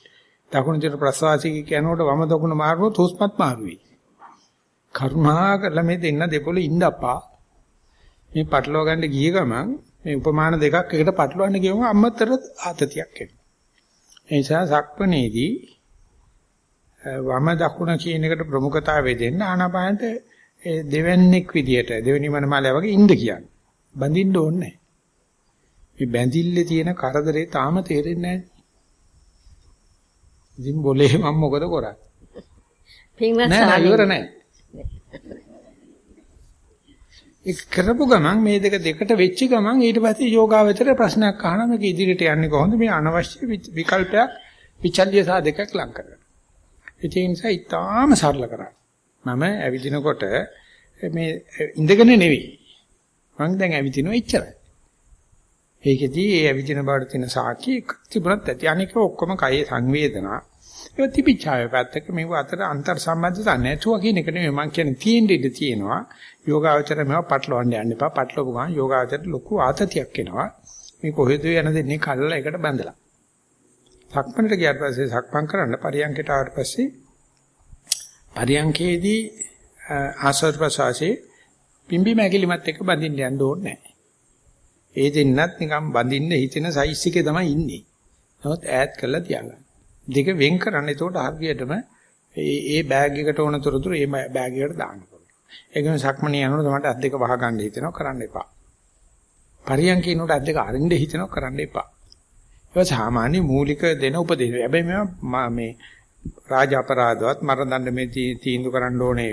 [SPEAKER 1] දකුණු දිනට ප්‍රසවාසී කියනකොට වම දකුණ මාරුවොත් හුස්මත් මාරුයි. කරුණා කරලා මේ දෙන්න දෙපොළ ඉන්නපා. මේ පටලවා ගන්න ගිය ගමන් මේ උපමාන දෙකක් එකට පටලවන්න ගියම අම්මතර ආතතියක් එනවා. ඒ නිසා සක්පනේදී වම දකුණ කියන එකට ප්‍රමුඛතාවය දෙන්න ආනාපානට දෙවන්නේක් විදියට දෙවෙනි මනමාලය වගේ ඉන්න කියන්නේ. බඳින්න ඕනේ නැහැ. මේ බැඳිල්ලේ තියෙන කරදරේ තාම තේරෙන්නේ නැහැ. ඉතින් બોලේ මම මොකද කරන්නේ?
[SPEAKER 2] පින්වත්
[SPEAKER 1] නෑ නෑ ඉවර නෑ. ඒක කරපු ගමන් මේ දෙක දෙකට වෙච්ච ගමන් ඊට පස්සේ යෝගාවචර ප්‍රශ්නයක් අහනවා මේක ඉදිරියට යන්නේ කොහොමද මේ අනවශ්‍ය විකල්පයක් විචල්්‍ය සාධකයක් ලං කරගන්න. ඒ නිසා ඊටාම සරල කරා. මම ඇවිදිනකොට මේ ඉඳගෙන නෙවෙයි. මම දැන් ඇවිදිනවා එච්චරයි. ඒකෙදී ඒ ඇවිදින බවට තියෙන සාකි තිබුණත් ඇති. අනික ඔක්කොම කයේ සංවේදනා. ඒක තිබිච්චාවේ පැත්තක මේව අතර අන්තර් සම්බන්ධතා නැතුව කියන එක නෙමෙයි මම කියන්නේ තියෙන්න ඉඩ තියෙනවා. යෝගාවචර මේවා පටලවන්න යන්න එපා. පටලවපු ගමන් යෝගාවචරට ලොකු ආතතියක් එනවා. මේ කොහෙද යන දෙන්නේ කල්ලා එකට බැඳලා. සක්මණට ගියාට පස්සේ සක්මන් කරන්න පරියන්කට ආවට පස්සේ පරියන්කේදී ආසර් ප්‍රසාසේ පිම්බි මැකිලිමත් එක්ක බඳින්න යන්න ඕනේ නැහැ. ඒ දෙන්නත් නිකන් බඳින්න හිතෙන සයිස් එකේ තමයි ඉන්නේ. නමුත් ඈත් කරලා තියාගන්න. දෙක වෙන් කරන්න. එතකොට හරියටම ඒ ඒ බෑග් එකට ඕන තොරතුරු ඒ බෑග් එකට දාන්න පුළුවන්. ඒක නිසා සක්මණේ යනකොට තමයි අත් දෙක වහගන්න හිතෙනවා කරන්න එපා. පරියන්කිනොට අත් දෙක අරින්න හිතෙනවා කරන්න එපා. ඒක සාමාන්‍ය මූලික දෙන උපදේශ. හැබැයි මේවා මේ රාජ අපරාධවත් මරණ දඬ මේ තීන්දුව කරන්න ඕනේ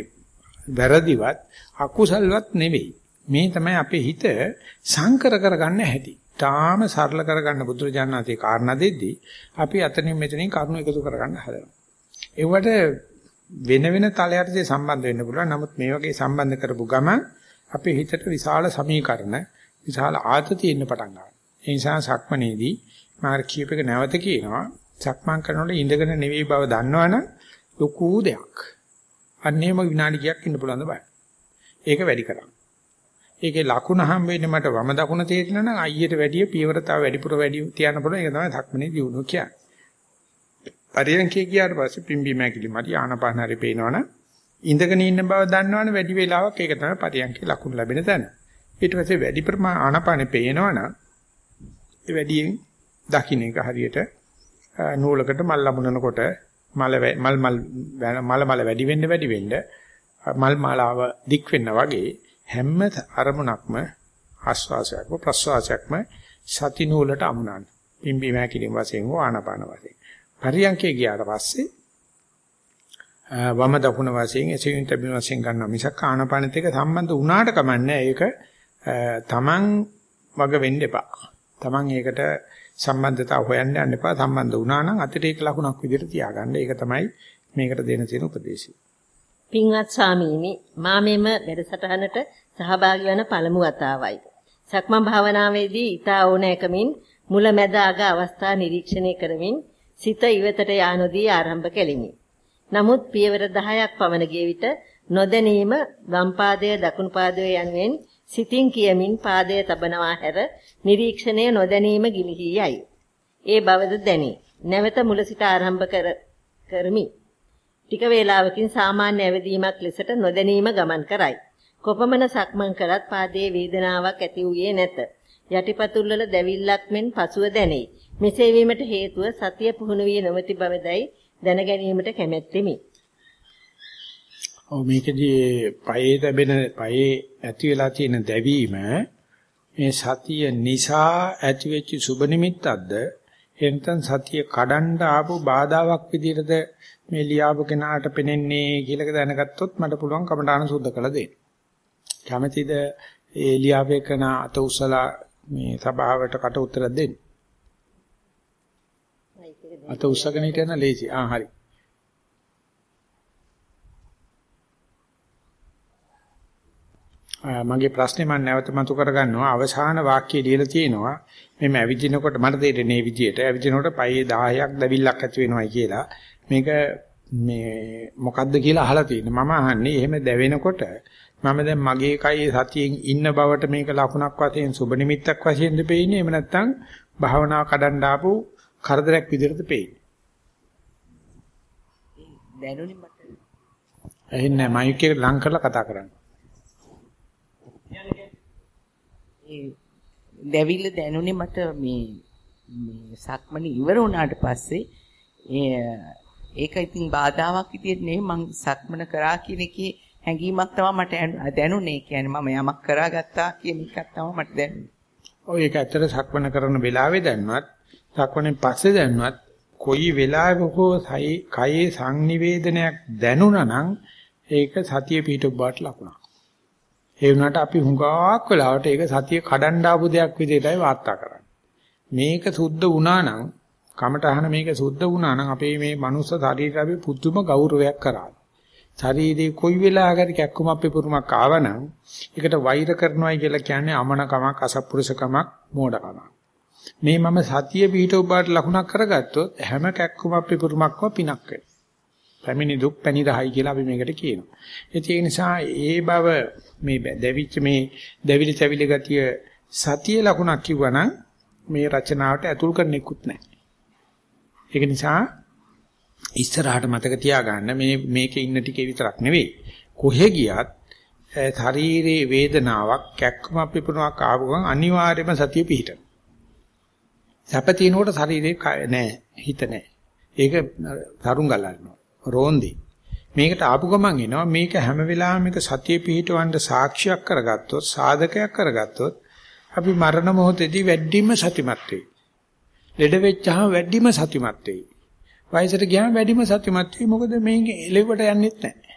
[SPEAKER 1] වැරදිවත් අකුසල්වත් නෙවෙයි. මේ තමයි අපේ හිත සංකර කරගන්න හැටි. තාම සරල කරගන්න බුදුරජාණන්සේ කාරණා දෙද්දී අපි අතනින් මෙතනින් කරුණු එකතු කරගන්න හදනවා. ඒවට වෙන වෙන තලයටදී සම්බන්ධ වෙන්න පුළුවන්. නමුත් මේ වගේ සම්බන්ධ කරපු ගම අපේ හිතට විශාල සමීකරණ, විශාල ආතතිය එන්න පටන් ගන්නවා. ඒ නිසා සක්මනේදී මාර් කීපයක නැවත කියනවා සක්මන් කරනකොට ඉඳගෙන නෙවෙයි බව දන්නවනම් ලොකු දෙයක්. අන්නේම විනාඩි කීයක් ඉන්න පුළුවන්ද බලන්න. ඒක වැඩි කරන්න. ඒකේ ලකුණ හම් වෙන්නේ මට වම දකුණ තේරෙනවා නම් අයියට වැඩිය පියවර තව වැඩිපුර වැඩි තියන්න පුළුවන්. ඒක තමයි සක්මනේ දියුණුව කියන්නේ. පරියන්කේ ගියාට පස්සේ පිම්බි මෑකිලි මරි ආනපාන හරි පේනවනම් ඉඳගෙන ඉන්න බව දන්නවනේ වැඩි වේලාවක් ඒක තමයි පරියන්කේ ලකුණු ලැබෙන තැන. ඊට පස්සේ වැඩි ප්‍රමාණ ආනපානේ පේනවනම් ඒ වැඩියෙන් දකින්න එක හරියට නූලකට මල් ලැබුණනකොට මල මල් මල් මල මල වැඩි වෙන්න වැඩි වෙන්න මල් මාලාව දික් වෙන්න වගේ හැම අරමුණක්ම ආස්වාසයක්ම ප්‍රස්වාසයක්ම සති නූලට අමුණන. පිම්බි මෑකිලින් වශයෙන් හෝ ආනපාන වශයෙන්. පරියන්කේ ගියාට පස්සේ වම දකුණ වශයෙන් එසවින් තබින වශයෙන් ගන්නවා මිසක් ආනපානෙත් එක්ක සම්බන්ධ වුණාට කමන්නේ ඒක තමන් වග වෙන්න එපා. තමන් ඒකට සම්බන්ධතාව හොයන්න යන්න එපා. සම්බන්ධ වුණා නම් අතිරේක ලකුණක් විදිහට තියාගන්න. ඒක තමයි මේකට දෙන තියෙන උපදේශය.
[SPEAKER 2] පින්වත් ස්වාමීනි මා මෙම වැඩසටහනට සහභාගී වන පළමු වතාවයි. සක්මන් භාවනාවේදී ඊට ඕනෑකමින් මුලැමැද අග අවස්ථා නිරීක්ෂණය කරමින් සිත ඉවතට යානොදී ආරම්භ කෙලිමි. නමුත් පියවර 10ක් පමණ ගිය විට නොදැනීම වම් පාදය දකුණු පාදය යනුවෙන් සිතින් කියමින් පාදය තබනවා හැර නිරීක්ෂණය නොදැනීම ගිලිහි යයි. ඒ බවද දැනේ. නැවත මුල සිට ආරම්භ කර කරමි. ටික වේලාවකින් සාමාන්‍ය ඇවදීමක් ලෙසට නොදැනීම ගමන් කරයි. කොපමණ සක්මන් කළත් පාදයේ වේදනාවක් ඇති වූයේ නැත. යටිපතුල් වල දැවිල්ලක් මෙන් පසුව දැනේ. මෙසේ වීමට හේතුව සතිය පුහුණු වී නොමැති බවදයි දැන ගැනීමට කැමැත්තෙමි.
[SPEAKER 1] ඔව් මේකදී පයේ ලැබෙන පයේ ඇති වෙලා තියෙන දැවීම මේ සතිය නිසා ඇතිවෙච්ච සුබ නිමිත්තක්ද එතෙන් සතිය කඩන්න ආපු බාධාවක් විදිහටද මේ ලියාපු කෙනාට පෙනෙන්නේ කියලා දැනගත්තොත් මට පුළුවන් කමඨාන සුද්ධ කළ දෙන්න. කැමැතිද ඒ ලියාපේ කන අත උසලා මේ සභාවට කට උත්තර දෙන්න. අත උස්සගෙන හිටියන ලේසි. ආ හරි. මගේ ප්‍රශ්නේ මම නැවත මතු කරගන්නවා අවසාන වාක්‍යය ලියලා තියෙනවා මෙන්න ඇවිදිනකොට මට තේරෙන්නේ මේ විදියට ඇවිදිනකොට පයේ 10ක් දැවිල්ලක් ඇති වෙනවයි කියලා මේක මේ මොකද්ද කියලා අහලා තියෙනවා මම අහන්නේ එහෙම දැවෙනකොට මම දැන් මගේ කයේ සතියෙන් ඉන්න බවට මේක ලකුණක් වශයෙන් සුබ නිමිත්තක් වශයෙන්ද පෙන්නේ? එහෙම නැත්නම් භාවනාව කඩන්න ආපු කරදරයක් විදිහටද පෙන්නේ?
[SPEAKER 4] දැනුනේ මට.
[SPEAKER 1] එහෙනම් මයික් එක ලං කරලා කතා කරන්න.
[SPEAKER 4] දැවිල්ල දැනුනේ මට මේ මේ සක්මණ ඉවර වුණාට පස්සේ ඒක ඉතින් බාධාවක් විදියට නෙවෙයි මං සක්මන කරා කියන එකේ හැඟීමක් තමයි මට දැනුනේ. කියන්නේ මම යමක් කරාගත්තා කියන එකක් තමයි මට දැනුනේ.
[SPEAKER 1] ඔය ඒක ඇත්තට සක්මන කරන වෙලාවේ දැන්නවත් සක්මනේ පස්සේ දැන්නවත් කොයි වෙලාවක හෝ කයේ සංනිවේදනයක් දැනුණා නම් ඒක සතිය පිටු බාට ලකුණක්. ඒ වුණාට අපි හුඟක් වෙලාවට ඒක සතිය කඩන්න ආපු දෙයක් විදිහටයි වාර්තා කරන්නේ. මේක සුද්ධ වුණා නම් කමටහන මේක සුද්ධ වුණා නම් අපේ මේ මනුස්ස ශරීරය අපි පුදුම ගෞරවයක් කරා. ශරීරේ කොයි වෙලාවකරි කැක්කුම අපේ පුරුමක් ආවනම් ඒකට වෛර කරනවායි කියලා කියන්නේ අමනකමක් අසත්පුරුෂකමක් මෝඩකමක්. මේ මම සතිය පිට උපාට ලකුණක් කරගත්තොත් හැම කැක්කුම අපේ පුරුමක්ව පිනක් වෙනවා. පැමිණි දුක් පැණි රහයි කියලා අපි මේකට කියනවා. ඒ නිසා ඒ බව මේ දැවිච්ච මේ දැවිලි තැවිලි ගතිය සතිය ලකුණක් කිව්වනම් මේ රචනාවට ඇතුල් කරන්නෙකුත් නැහැ. ඒක නිසා ඉස්සරහට මතක තියාගන්න මේ මේකේ ඉන්න ටිකේ විතරක් නෙවෙයි. කොහෙ ගියත් ශරීරයේ වේදනාවක් කැක්කම පිපුණාවක් ආව ගමන් අනිවාර්යයෙන්ම සතිය පිහිටන. සැප තිනකොට ශරීරේ නෑ හිත නෑ. ඒක තරුන් ගලනවා. රෝන්දි. මේකට ආපු ගමන් එනවා මේක හැම වෙලාවෙම මේක සතිය පිහිටවන්න සාක්ෂියක් කරගත්තොත් සාධකයක් කරගත්තොත් අපි මරණ මොහොතේදී වැඩිම සතිමත් වෙයි. ලෙඩ වෙච්චාම වැඩිම සතිමත් වෙයි. වයසට ගියාම වැඩිම සතිමත් වෙයි. මොකද මේක එලෙවට යන්නෙත් නැහැ.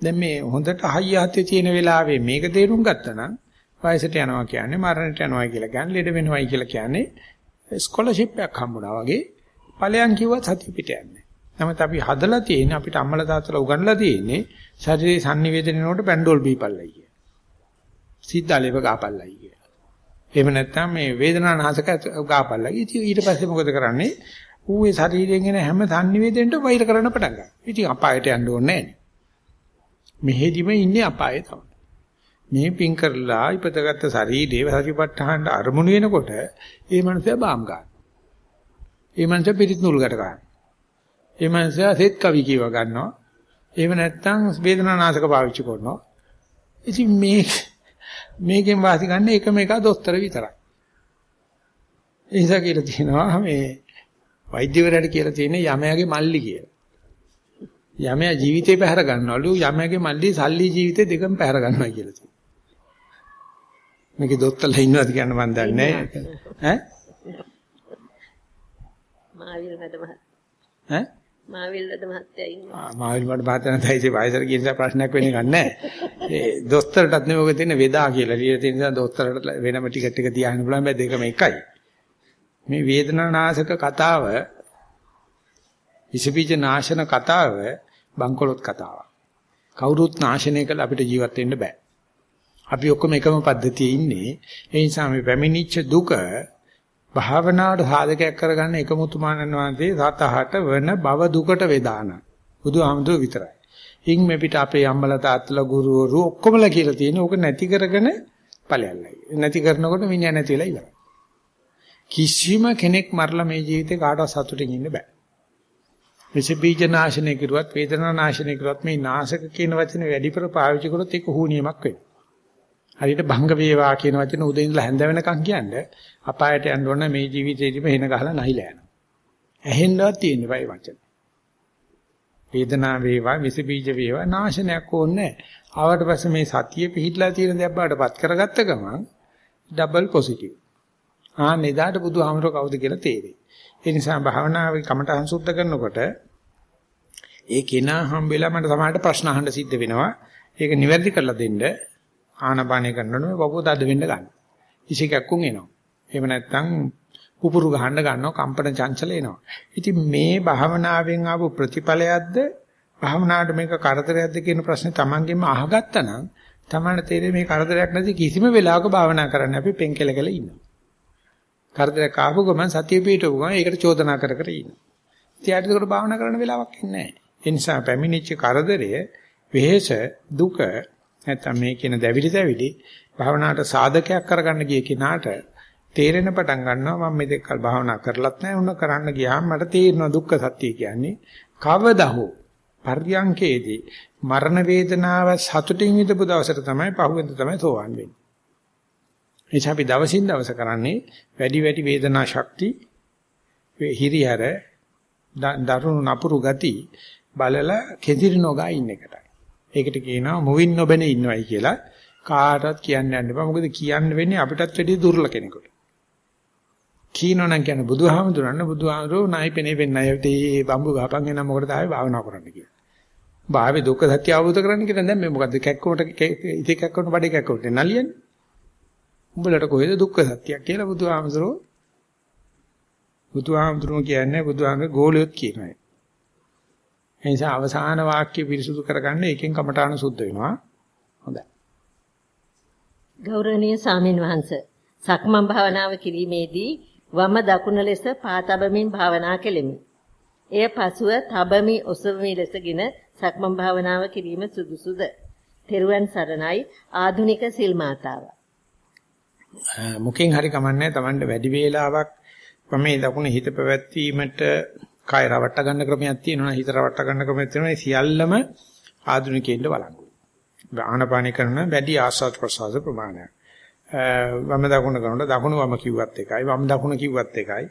[SPEAKER 1] දැන් මේ හොඳට හයිය හතේ තියෙන වෙලාවේ මේක තේරුම් ගත්තා නම් වයසට යනවා කියන්නේ මරණයට යනවා කියලා කියන්නේ ලෙඩ වෙනවයි කියලා කියන්නේ ස්කෝලර්ෂිප් එකක් හම්බුණා වගේ ඵලයන් කිව්වත් සතිය පිට යන්නේ. නමුත් අපි හදලා තියෙන්නේ අපිට අම්මලා තාත්තලා උගන්ලා තියෙන්නේ ශරීරයේ sannivedanනේනකොට පැන්ඩෝල් බීපල්ලයි කිය. සිද්ධාලේප ගාපල්ලයි කිය. එහෙම නැත්නම් මේ වේදනානාශක ගාපල්ලයි. ඉතින් ඊට පස්සේ මොකද කරන්නේ? ඌ ඒ ශරීරයෙන් එන හැම sannivedanට වෛර කරන්න පටන් ගන්නවා. ඉතින් අපායට යන්න ඕනේ නැහැ. මෙහෙදිම ඉන්නේ අපායේ තමයි. මේ පින් කරලා ඉපදගත්ත ශරීරයේ සතිපට්ඨානට අරමුණු වෙනකොට ඒ මනුස්සයා බාම් ගන්න. ඒ මනුස්සයා පිරිත් නූල් ගැට ගන්න. ඒ මනුස්සයා සෙත් කවි කියව ගන්නවා. එහෙම නැත්නම් වේදනානාශක පාවිච්චි කරනවා. ඉතින් මේ මේකෙන් වාසි ගන්න එකම එක දොස්තර විතරයි. ඒ නිසා කියලා තියෙනවා මේ වෛද්‍යවරයාට කියලා තියෙන්නේ යමයාගේ මල්ලි කියලා. යමයා ජීවිතේ පැහැර ගන්නවලු යමයාගේ මල්ලි සල්ලි ජීවිතේ දෙකම පැහැර ගන්නවා කියලා තියෙනවා. මේකේ දොස්තරලා ඉන්නවද කියන්න මන් දන්නේ නැහැ. ඈ?
[SPEAKER 2] මාවිල් වැඩ මහත්තයා.
[SPEAKER 1] ඈ?
[SPEAKER 2] මාවිල් වැඩ මහත්තයා ඉන්නවා.
[SPEAKER 1] ආ මාවිල් වැඩ මහත්තයා නැතයි ඉතින් වයසට කියන නිසා ප්‍රශ්නයක් වෙන්නේ නැහැ. ඒ දොස්තරටත් නෙමෙයි ඔක තියෙන වේදා කියලා. ලියලා තියෙන නිසා දොස්තරට වෙනම ටිකට් එක තියාගෙන බලන්න බෑ දෙකම එකයි. මේ වේදනානාශක කතාව විසබීජ නාශන කතාව බංකොලොත් කතාවක්. කවුරුත් නාශනය කළ අපිට ජීවත් වෙන්න බෑ. අපි ඔක්කොම එකම පද්ධතියේ ඉන්නේ. ඒ නිසා මේ පැමිණිච්ච දුක භාවනාවට සාධකයක් කරගන්න එකමුතුමාණන් වහන්සේ සතහට වෙන බව දුකට වේදාන. බුදුහාමුදුර විතරයි. ඉන් මේ පිට අපේ අම්මලා තාත්තලා ගුරුවරු ඔක්කොමලා කියලා තියෙන ඕක නැති කරගෙන ඵලයල්ලයි. නැති කරනකොට මිනිහා නැතිලා ඉවරයි. කිසිම කෙනෙක් මරලා මේ ජීවිතේ කාටවත් සතුටින් ඉන්න බෑ. විස බීජ නාශනය කරුවත් වේදනා නාශනය කරුවත් මේ නාශක කියන වචනේ වැඩිපුර පාවිච්චි කරොත් ඒක හුනියමක් වෙනවා. හරියට භංග වේවා කියන වචන උදේ ඉඳලා හැන්ද වෙනකන් කියන්නේ අපායට යන්න ඕන මේ ජීවිතේදීම වෙන ගහලා නැහිලා යනවා. ඇහෙන්නවත් තියෙන්නේ වයි වචන. වේදනා වේවා විස බීජ වේවා නාශනයක් ඕනේ ආවට පස්සේ මේ සතිය පිහිట్లా තියෙන දේ අප්පාටපත් කරගත්ත ගමන් ඩබල් පොසිටිව්. ආ නෙදාට බුදුහාමරෝ කවුද කියලා තේරෙයි. ඒ නිසා භාවනාවේ කමටහන් සුද්ධ කරනකොට ඒ කෙනා හම්බෙලා මට සමහරට ප්‍රශ්න අහන්න සිද්ධ වෙනවා. ඒක නිවැරදි කරලා දෙන්න ආනපානය කරනකොට මේ පපුව තද වෙන්න ගන්න. ඉසිකක්කුන් එනවා. එහෙම නැත්නම් පුපුරු ගහන්න ගන්නවා කම්පන චංචල එනවා. ඉතින් මේ භාවනාවෙන් ආපු ප්‍රතිඵලයක්ද භාවනාවට මේක කරදරයක්ද කියන ප්‍රශ්නේ Tamanගෙම අහගත්තා නම් Tamanට තේරෙන්නේ මේ කරදරයක් නැති කිසිම වෙලාවක භාවනා කරන්න අපි පෙන්කෙලකල ඉන්නවා. කරදරයක් ආපු ගමන් සතිය පිටවපු ගමන් ඒකට චෝදනා කර කර ඉන්නවා. ඉතින් ඒකට භාවනා කරන්න වෙලාවක් ඉන්නේ නැහැ. ඒ නිසා පැමිණිච්ච කරදරය, වෙහෙස, දුක නැත්නම් මේ කියන දැවිලි දැවිලි භාවනාවට සාධකයක් කරගන්න ගිය කෙනාට තේරෙන පටන් ගන්නවා මම මෙතෙක් කල් භාවනා කරලත් නැහැ උන කරන්න ගියාම මට තේරෙනවා දුක්ඛ සත්‍ය කියන්නේ කවදා හෝ පර්යංකේදී මරණ වේදනාව සතුටින් විඳපු දවසට තමයි පහුවෙන්ද තමයි සෝවන් වෙන්නේ. එනිසා අපි දවසින් දවස කරන්නේ වැඩි වැඩි වේදනා ශක්ති හිරියර දරුණු නපුරු ගති බලලා කෙදිරි නොගා ඉන්න එකටයි. ඒකට කියනවා මුවින් නොබෙන ඉන්නවයි කියලා කාටවත් කියන්න යන්න එපා. මොකද කියන්න වෙන්නේ අපිටත් වැඩිය දුර්ල කෙනෙකුට. කීනෝනම් කියන්නේ බුදුහාමුදුරන්න බුදුහාමුදුරෝ නයි පෙනේ වෙන්නයි ඒ බම්බු ගහපන් එන මොකටද ආවේ භාවනා කරන්න කියලා. භාවේ දුක්ඛ සත්‍ය අවබෝධ කරගන්න කියලා දැන් මේ මොකද්ද කැක්කමට ඉති කැක්කමට බඩේ කැක්කමට නලියන්නේ. උඹලට කොහෙද දුක්ඛ සත්‍යයක් කියලා බුදුහාමුදුරෝ බුදුහාමුදුරුවෝ කියන්නේ බුදුහාමගේ ගෝලියොත් කියනවා. ඒ නිසා අවසාන වාක්‍ය පිරිසුදු කරගන්න එකෙන් කමඨාන සුද්ධ වෙනවා. හොඳයි.
[SPEAKER 2] ගෞරවනීය සාමින් වහන්සේ සක්මන් භාවනාව කිරීමේදී වම දකුණ ලෙස පාතබමින් භාවනා කෙලෙමි. එය පසුව තබමි ඔසවමි ලෙසගෙන සක්මන් භාවනාව කිරීම සුදුසුද? තෙරුවන් සරණයි ආධුනික සිල් මාතාව.
[SPEAKER 1] මුකෙන් හරි කමන්නේ Tamanne වැඩි වේලාවක් මම මේ දකුණ හිත පැවැත්වීමට කාය රවට්ට ගන්න ක්‍රමයක් තියෙනවා හිත රවට්ට ගන්න ක්‍රමයක් තියෙනවා සියල්ලම ආධුනිකයින්ට වළංගු. ආනපාන කරන වැඩි ආස්වාද ප්‍රසආස ප්‍රමාණය. වම දකුණ කරනකොට දකුණ වම කිව්වත් එකයි වම් දකුණ කිව්වත් එකයි.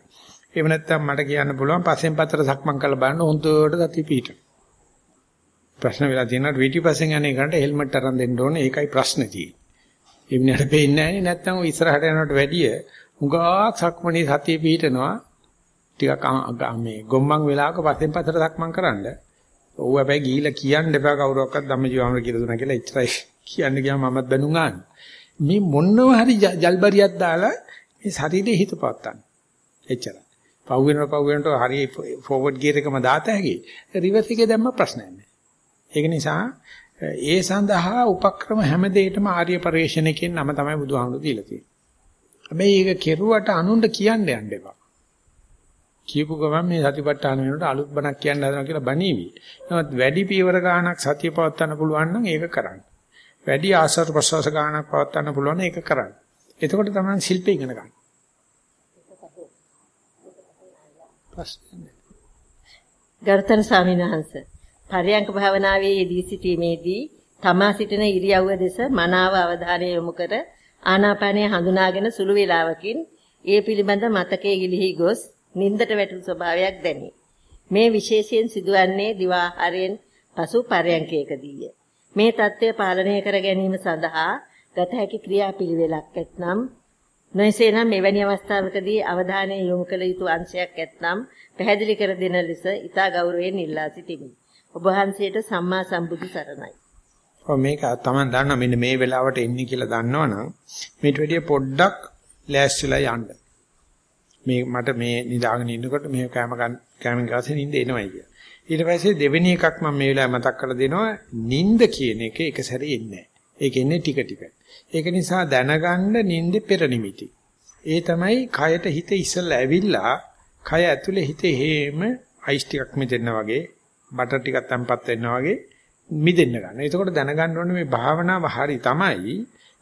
[SPEAKER 1] එහෙම නැත්නම් මට කියන්න පුළුවන් පස්සෙන් පතර සක්මන් කරලා බලන්න හොඳට ගතිය පිට. ප්‍රශ්න වෙලා තියෙනවා පිටිපස්සෙන් යන එකට හෙල්මට් අරන් දෙන්න ඕනේ ඒකයි ප්‍රශ්නේ තියෙන්නේ. එම්නියට පේන්නේ නැහැ නැත්නම් ඔය ඉස්සරහට යනකොට වැඩිය උගා සක්මණේ සතිය පිටනවා ටිකක් මේ ගොම්මන් වෙලාවක පස්සෙන් පතර සක්මන් කරන්න. ඔව් හැබැයි ගිහිලා කියන්න එපා කවුරක්වත් ධම්මජීවමර කියලා දුන්නා කියලා එච්චරයි <laughs> කියන්න ගියාම මමත් බැනුම් ගන්න. මේ මොන්නව හරි ජල්බරියක් දාලා මේ ශරීරේ හිත පවත්තන්න. එච්චරයි. පව් වෙනකොට පව් වෙනකොට හරි ෆෝවර්ඩ් ගියර් එකම දාත හැකි. රිවර්ස් එකේ දැම්ම ප්‍රශ්නයක් නැහැ. ඒක නිසා ඒ සඳහා උපක්‍රම හැම දෙයකම ආර්ය පරිශ්‍රණයකින් නම තමයි බුදුහාමුදුරු දීලා තියෙන්නේ. හැබැයි ඒක කෙරුවට අනුන්ට කියන්න යන්න එපා. කියපු ගමන් මේ සතිපට්ඨාන වෙනකොට අලුත් බණක් කියන්න හදනවා කියලා බණීවි. නමුත් වැඩි පියවර ගානක් සතිය පවත්වන්න පුළුවන් නම් ඒක කරන්න. වැඩි ආසර ප්‍රසවාස ගානක් පවත්වන්න පුළුවන් නම් ඒක කරන්න. එතකොට තමයි ශිල්පේ ඉගෙන ගන්න.
[SPEAKER 2] ගරුතර ස්වාමීන් වහන්සේ පරයන්ක භාවනාවේ යෙදී සිටීමේදී තමා සිටින ඉරියව්ව දෙස මනාව අවධානය යොමු කර ආනාපානය හඳුනාගෙන සුළු වේලාවකින් ඒ පිළිබඳ මතකයේ ගිලිහි ගොස් නින්දට වැටුණු ස්වභාවයක් දැනේ. මේ විශේෂයෙන් සිදුවන්නේ දිවාහාරයෙන් පසු පරයන්කයකදීය. මේ தත්ත්වය පාලනය කර ගැනීම සඳහා ගත හැකි ක්‍රියාපිළිවෙලක් ඇතනම් නොයසේනම් මෙවැනි අවස්ථාවකදී අවධානය යොමු කළ යුතු අංශයක් ඇතනම් පැහැදිලි කර දෙන ලෙස ඊට ගෞරවයෙන් ඉල්ලා සිටිමි. ඔබ වහන්සේට සම්මා සම්බුදු සරණයි.
[SPEAKER 1] ඔව් මේක තමයි දන්නා මෙන්න මේ වෙලාවට එන්නේ කියලා දන්නවනම් මේට වැඩිය පොඩ්ඩක් ලෑස්තිලා යන්න. මේ මට මේ නිදාගෙන ඉන්නකොට මේ කැම කැමෙන් ගාසේ නිින්ද එනවයි කිය. ඊට පස්සේ දෙවෙනි එකක් මම මේ වෙලාවේ මතක් කරලා දෙනවා නිින්ද කියන එක එක සැරේ එන්නේ නැහැ. ඒක එන්නේ ටික ටික. ඒක නිසා දැනගන්න නිින්දේ පෙර නිමිති. ඒ තමයි කයට හිත ඉස්සලා ඇවිල්ලා කය ඇතුලේ හිත හේම අයිස් ටිකක් මෙතෙන්න වගේ බටර් ටිකක් තැම්පත් වෙනවා වගේ මිදෙන්න ගන්න. එතකොට දැනගන්න ඕනේ මේ භාවනාව හරි තමයි.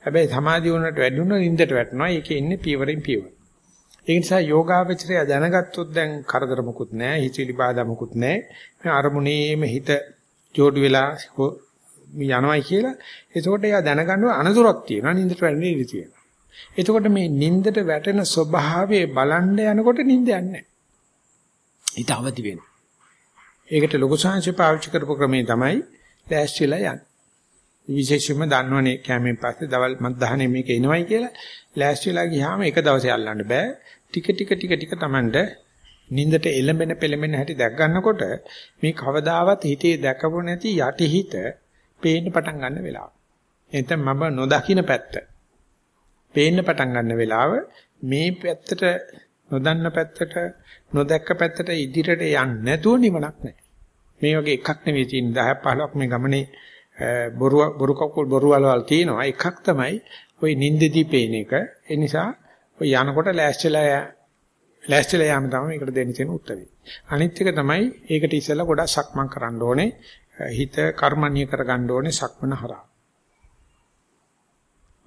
[SPEAKER 1] හැබැයි සමාධිය උනට වැඩුණ නින්දට වැටෙනවා. ඒකේ ඉන්නේ පියවරෙන් පියවර. ඒ නිසා යෝගාවචරය දැනගත්තොත් දැන් කරදර මොකුත් නැහැ, හිතවිලි බාධා මොකුත් නැහැ. මේ අරමුණේම හිත ජෝඩු වෙලා යනවායි කියලා. එතකොට එයා දැනගන්නවා අනතුරක් තියෙනවා, නින්දට වැටෙන්න ඉඩ තියෙනවා. එතකොට මේ නින්දට වැටෙන ස්වභාවය බලන්න යනකොට නින්ද යන්නේ නැහැ. ඊට අවදි වෙනවා. ඒකට ලොකු සංහසේ පාවිච්චි කරපු ක්‍රමේ තමයි ලෑස්තිලා යන්නේ. විශේෂයෙන්ම දන්නවනේ කැමෙන් පස්සේ දවල් මත්දහනේ මේක එනවයි කියලා ලෑස්තිලා ගියාම එක දවසේ අල්ලන්න බෑ. ටික ටික ටික ටික Tamanට නින්දට එළඹෙන පෙළඹෙන හැටි දැක් ගන්නකොට මේ කවදාවත් හිතේ දැකපො නැති යටි හිත පේන්න පටන් ගන්න වෙලාව. එතෙන් මම නොදකින්න පැත්ත. පේන්න පටන් ගන්න වෙලාව මේ පැත්තට නොදන්න පැත්තට නොදැක්ක පැත්තට ඉදිරියට යන්නේ නැතුව නිවනක් නැහැ. මේ වගේ එකක් නෙවෙයි තියෙන 10 15ක් මේ ගමනේ බොරු බොරු කකුල් බොරු වලවල් තියෙනවා. එකක් තමයි ওই නින්දදී පේන එක. ඒ නිසා ඔය යනකොට ලෑස්තිලා ලෑස්තිලා යාම තමයි මේකට දෙන්න තියෙන උත්තරේ. අනිත් එක තමයි ඒකට ඉස්සෙල්ලා ගොඩක් සක්මන් කරන්න ඕනේ. හිත කර්මණීය කරගන්න ඕනේ සක්මන හරහා.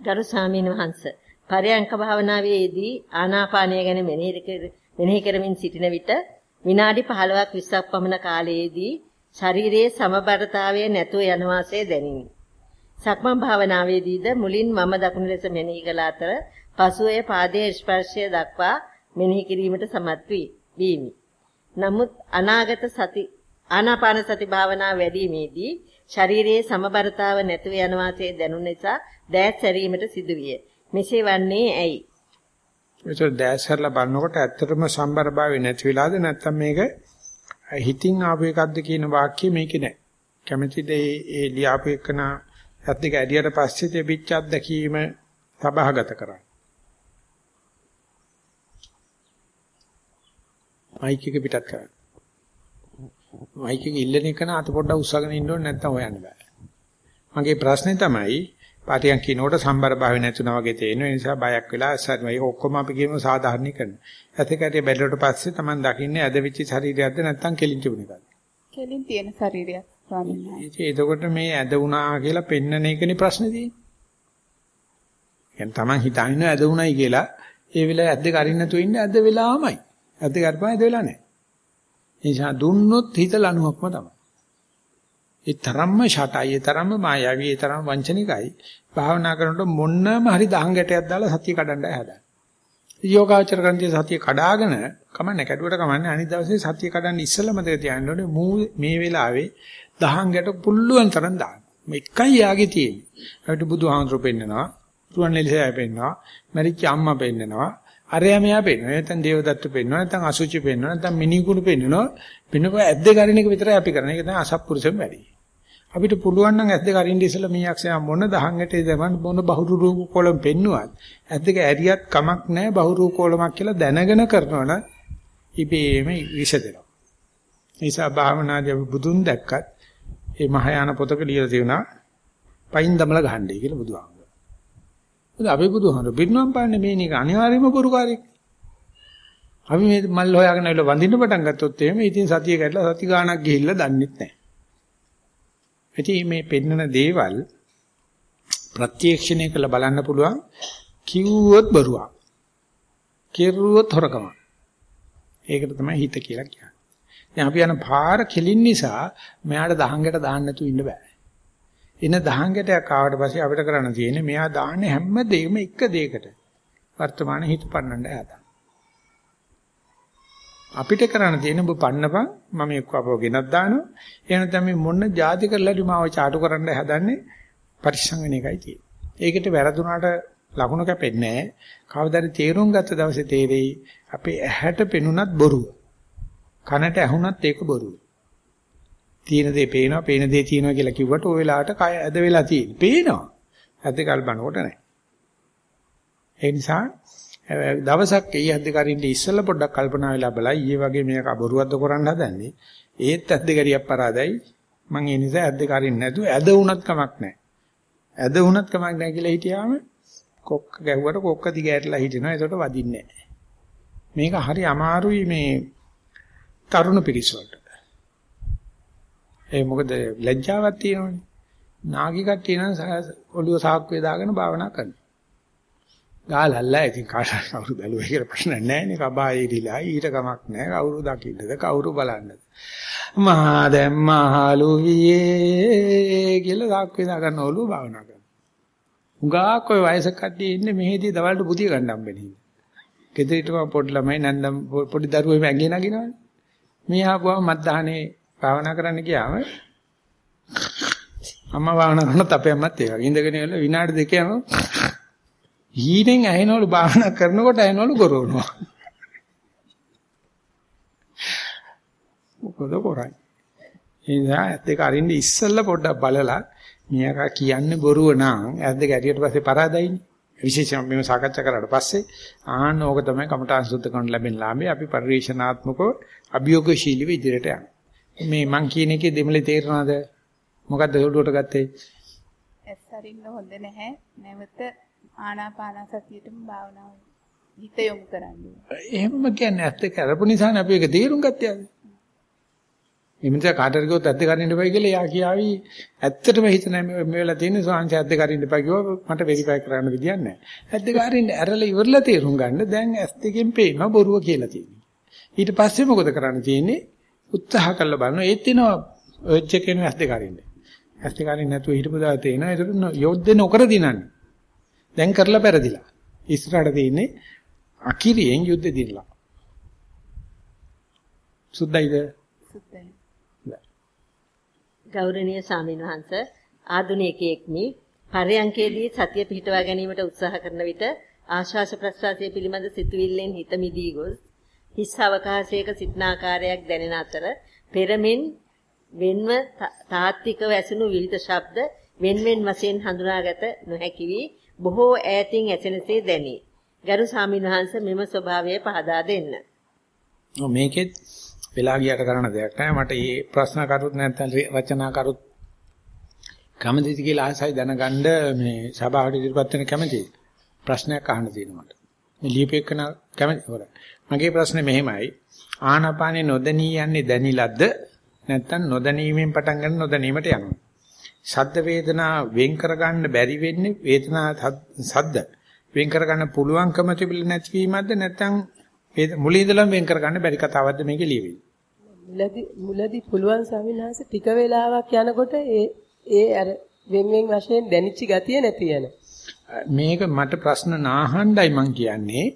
[SPEAKER 2] ගරු ස්වාමීන් වහන්සේ පරයන්ක භාවනාවේදී ආනාපානය ගැන මෙනෙහි කරමින් සිටින විට විනාඩි 15ක් 20ක් පමණ කාලයේදී ශරීරයේ සමබරතාවය නැතුව යන වාසේ දැනිනි. සක්මන් භාවනාවේදීද මුලින් මම දකුණු ලෙස මෙනෙහි කළ අතර පසුවේ පාදයේ ස්පර්ශය දක්වා මෙනෙහි කිරීමට සමත් වීමි. නමුත් අනාගත සති ආනාපාන සති භාවනාව වැඩිීමේදී ශරීරයේ සමබරතාව නැතුව යන වාසේ දැනුන නිසා දෑත් සැරීමට සිදුවිය. මෙසේ වන්නේ ඇයි?
[SPEAKER 1] ඒතර දැසරලා බලනකොට ඇත්තටම සම්බරභාවය නැති වෙලාද නැත්නම් මේක හිතින් ආපු එකක්ද කියන වාක්‍යය මේකේ නැහැ. කැමැතිද ඒ ඒ ලියාපු එකන ඇත් දෙක ඇදියට පස්සේ තිබිච්ච අත්දැකීම සබහාගත කරන්න. මයික් එක පිටත් කරන්න. මයික් එක ඉල්ලන එක න අත පොඩ්ඩක් උස්සගෙන ඉන්න ඕනේ නැත්නම් හොයන්න බෑ. මගේ ප්‍රශ්නේ තමයි පාටියක් කියනකොට සම්බර භාවය නැතුණා වගේ තේරෙන නිසා බයක් වෙලා අසත් මේ ඔක්කොම අපි කියමු සාධාරණීකරණ. ඇතකටේ බැලුවට පස්සේ Taman දකින්නේ ඇදවිච්ච ශරීරයක්ද නැත්නම් කෙලින් තිබුණ එකක්ද?
[SPEAKER 5] කෙලින් තියෙන ශරීරයක් ස්වාමීන් වහන්සේ.
[SPEAKER 1] එතකොට මේ ඇද වුණා කියලා පෙන්නන එකනේ ප්‍රශ්නේ තියෙන්නේ. දැන් Taman හිතන්නේ ඇද වුණයි කියලා ඒ වෙලාවේ ඇද්ද කරින්න තු ඉන්නේ ඇද්ද වෙලාවමයි. ඇද්ද කරපුවා ඇද්ද වෙලා නැහැ. එනිසා දුන්නොත් හිත ලනුවක්ම තමයි. ඒ තරම්ම ෂටයි, ඒ තරම්ම මායාවී, ඒ තරම් වංචනිකයි. භාවනා කරනකොට මොන්නම හරි දහං ගැටයක් දාලා සතිය කඩන්නයි හදන්නේ. යෝගාචර කරන්නේ සතිය කඩාගෙන කමන්නේ කැඩුවට කමන්නේ අනිත් දවසේ සතිය කඩන්න ඉස්සෙල්ලා මතක තියාගන්න ඕනේ මේ වෙලාවේ දහං ගැට පුල්ලුවන් තරම් දාන්න. මේකයි යාගේ තියෙන්නේ. අපිට බුදුහාමුදුරු පෙන්නනවා, රුවන්වැලිසෑය පෙන්නනවා, මරිච්ච අම්මා පෙන්නනවා, අරයා මෙයා පෙන්නනවා. නැත්නම් දේවදත්ත පෙන්නනවා, නැත්නම් අසුචි පෙන්නනවා, නැත්නම් මිනිකුණු පෙන්නනවා. පෙන්නපුවා ඇද්ද ගරින එක විතරයි අපි කරන්නේ. ඒක තමයි අසත්පුරුෂෙන් වැඩි. අපිට පුළුවන් නම් ඇද්ද ගරින්න ඉස්සෙල්ලා මේ යක්ෂයා මොන දහංගටේ දමන්න මොන බහුරු රූප කොලම් පෙන්නුවත් ඇද්දක ඇරියත් කමක් නැහැ බහුරු කොලමක් කියලා දැනගෙන කරනවනම් ඉබේම විෂ දෙනවා. නිසා භාවනාදී අපි බුදුන් දැක්කත් ඒ මහායාන පොතක ලියලා තියෙනවා පයින් දමලා ගහන්නයි කියලා බුදුහාමුදුරුවෝ. මොකද අපි බුදුහාමුදුරුවෝ පිරිනම් පාන්නේ මේ නික අනිවාර්යයෙන්ම බොරුකාරයෙක්. අපි මේ මල් හොයාගෙන ඉල වඳින්න පටන් ගත්තොත් එහෙම ඉතින් සතිය කැඩලා සති ගාණක් ගිහිල්ලා දන්නෙත් නැහැ. ඉතින් මේ පෙන්නන දේවල් ප්‍රත්‍යක්ෂණය කළ බලන්න පුළුවන් කිව්වොත් බරුවක්. කෙරුවොත් හොරකම. ඒකට තමයි හිත කියලා කියන්නේ. දැන් අපි යන පාර කෙලින් නිසා මෙයාට දහංගට දාන්න නැතුව ඉන්න බෑ. එන දහංගටයක් ආවට පස්සේ අපිට කරන්න තියෙන්නේ මෙයා දාන්නේ හැම දෙයක්ම එක දෙයකට. වර්තමාන හිත පන්නන්න හදා. අපිට කරන්න තියෙන්නේ ඔබ පන්නපන් මම එක්ක අපව ගෙනත් දානවා. එහෙනම් තමයි මොන જાති කරලාද මාව ചാටු කරන්න හදන්නේ පරිස්සම් වෙන එකයි තියෙන්නේ. ඒකට වැරදුනාට ලකුණු කැපෙන්නේ නැහැ. කවදාද තේරුම් ගත්ත දවසේ තේරෙයි අපේ ඇහැට පෙනුනත් බොරුව. කනට ඇහුනත් ඒක බොරුව. තියෙන දේ පේනවා, පේන දේ තියෙනවා කියලා කිව්වට ওই වෙලාවට කය ඇද වෙලා තියෙන්නේ. පේනවා. ඇද්ද කල් බනකොට නැහැ. ඒ නිසා දවසක් එයි ඇද්ද කරින්න ඉස්සෙල්ලා පොඩ්ඩක් කල්පනා වෙලා බලයි ඊයේ වගේ මේක බොරුවක්ද කරන්න හදන්නේ. ඒත් ඇද්ද කරියක් පරාදයි. මං ඒ නිසා ඇද්ද කරින්න නැතුව ඇද වුණත් කමක් නැහැ. ඇද වුණත් කමක් නැහැ කියලා හිටියාම කොක්ක ගැහුවට කොක්ක දිගෑරලා හිටිනවා. ඒකට වදින්නේ නැහැ. මේක හරි අමාරුයි මේ තරුණ පිරිස වලට. ඒ මොකද ලැජ්ජාවක් තියෙනවනේ. නාගි කට්ටිය නම් ඔළුව සාක්කුවේ දාගෙන භාවනා කරනවා. ගාලල්ලා ඉතින් කවුරු බැලුවා කියලා ප්‍රශ්න නැහැ නේ. කබායේ දිලා ඊට කමක් නැහැ. කවුරු දකින්නද කවුරු බලන්නද. මහා දැන් මහලු වියේ කියලා සාක්කුවේ දාගෙන ඔළුව භාවනා කරනවා. උගාක් ඔය වයසක කට්ටිය ඉන්නේ මෙහෙදී දවල්ට පුතිය ගන්න හම්බෙන්නේ. ගෙදරට පොඩි ළමයි නැන්දම් පොඩි දරුවෝ එමෙ ඇඟේ නගිනවනේ. මේ ආපුවම මත්දහනේ භාවනා කරන්න ගියාම අම්මා භාවනා කරනත් අපේ අම්මත් ඒ වගේ ඉඳගෙන ඉල විනාඩි දෙක යනවා. හීනෙන් ඇහෙනවලු භාවනා කරනකොට ඇහෙනවලු ගොරවනවා. මොකද කරන්නේ? ඒ නිසා ඇත්ත එක අරින්න ඉස්සෙල්ලා පොඩ්ඩක් බලලා මෙයා කියන්නේ බොරුව නම් ඇද්ද ගැටියට පස්සේ පරාදයිනේ. විශේෂයෙන් మేము සාකච්ඡා කරාට පස්සේ ආන්න ඕක තමයි කමඨාන් සුද්ධ කරන ලැබෙන ලාභය. අපි පරිවේශනාත්මකව අභියෝගශීලීව ඉදිරියට යනවා. මේ මං කියන එකේ දෙමළේ තේරෙනවද? මොකද්ද උඩට ගත්තේ?
[SPEAKER 5] ඇස් අරින්න හොඳ නැහැ. නැවත ආනාපාන සතියටම භාවනාව හිත යොමු කරන්න.
[SPEAKER 1] එහෙමම කියන්නේ ඇත්ත කරපු නිසානේ අපි ඒක තේරුම් ගත්තේ. එමිට කාටර ගියොත් ඇත්ත කරින්න එපා කියලා එයා කියාවි ඇත්තටම හිත නැහැ මේ වෙලාව තියෙන සෝංශ ඇත්ත කරින්න එපා කිව්වා මට වෙරිෆයි කරන්න විදියක් නැහැ. ඇත්ත කරින්න ඇරලා ඉවරලා තේරුම් ගන්න දැන් ඇස් දෙකෙන් පේනවා බොරුව කියලා තියෙනවා. ඊට පස්සේ මොකද කරන්න තියෙන්නේ? උත්සාහ කරලා බලනවා ඒත් එනවා අර්ජ් එකේන ඇස් දෙක කරින්න. ඇස් දෙක කරින්න නැතුව හිටපු දා තේනවා ඒකට යොද්දේ නොකර දිනන්නේ. දැන් කරලා පෙරදිලා. ඉස්සරහට තියෙන්නේ අකිරියෙන් යුද්ධ දිනලා. සුද්ධයිද?
[SPEAKER 5] සුද්ධයි.
[SPEAKER 2] ගෞරවනීය ස්වාමීන් වහන්ස ආදුනිකයෙක්නි පරයන්කේදී සතිය පිහිටවා ගැනීමට උත්සාහ කරන විට ආශ්වාස ප්‍රශ්වාසය පිළිබඳ සිතුවිල්ලෙන් හිත මිදී ගොස් හිස් අවකාශයක සිටන ආකාරයක් දැනෙන අතර පෙරමෙන් වෙන්ව තාත්තික වැසුණු විවිධ ශබ්ද වෙන්වෙන් වශයෙන් හඳුනාගත නොහැකි වී බොහෝ ඈතින් ඇසෙනසේ දැනේ. ගරු ස්වාමීන් වහන්සේ මෙම ස්වභාවය පහදා දෙන්න.
[SPEAKER 1] මේකෙත් වෙලා ගියට කරන්න දෙයක් නැහැ. මට මේ ප්‍රශ්න කරුත් නැත්නම් රචනා කරුත් කැමතිද කියලා ආසයි දැනගන්න මේ සභාවට ඉදිරිපත් වෙන කැමතිද? ප්‍රශ්නයක් අහන්න තියෙනවා මට. මේ ලියපෙකන කැමති හොරයි. මගේ ප්‍රශ්නේ මෙහෙමයි. ආනාපානේ නොදැනී යන්නේ දැනිලද්ද නැත්නම් නොදැනීමෙන් පටන් ගන්න නොදැනීමට යනවා. සද්ද වේදනා වෙන් කරගන්න බැරි වෙන්නේ වේදනා සද්ද වෙන් කරගන්න පුළුවන්කම තිබිලා නැතිවීමක්ද නැත්නම් මුලින් ඉඳලම වෙන් කරගන්න බැරි කතාවක්ද මේකේ ලියවෙන්නේ?
[SPEAKER 6] මුලදී මුලදී පුළුවන් ස්වාමීන් ටික වෙලාවක් යනකොට ඒ ඒ අර වෙන් වෙන් වශයෙන් දැනිච්ච ගතිය නැති යන.
[SPEAKER 1] මේක මට ප්‍රශ්න නාහණ්ඩයි මං කියන්නේ.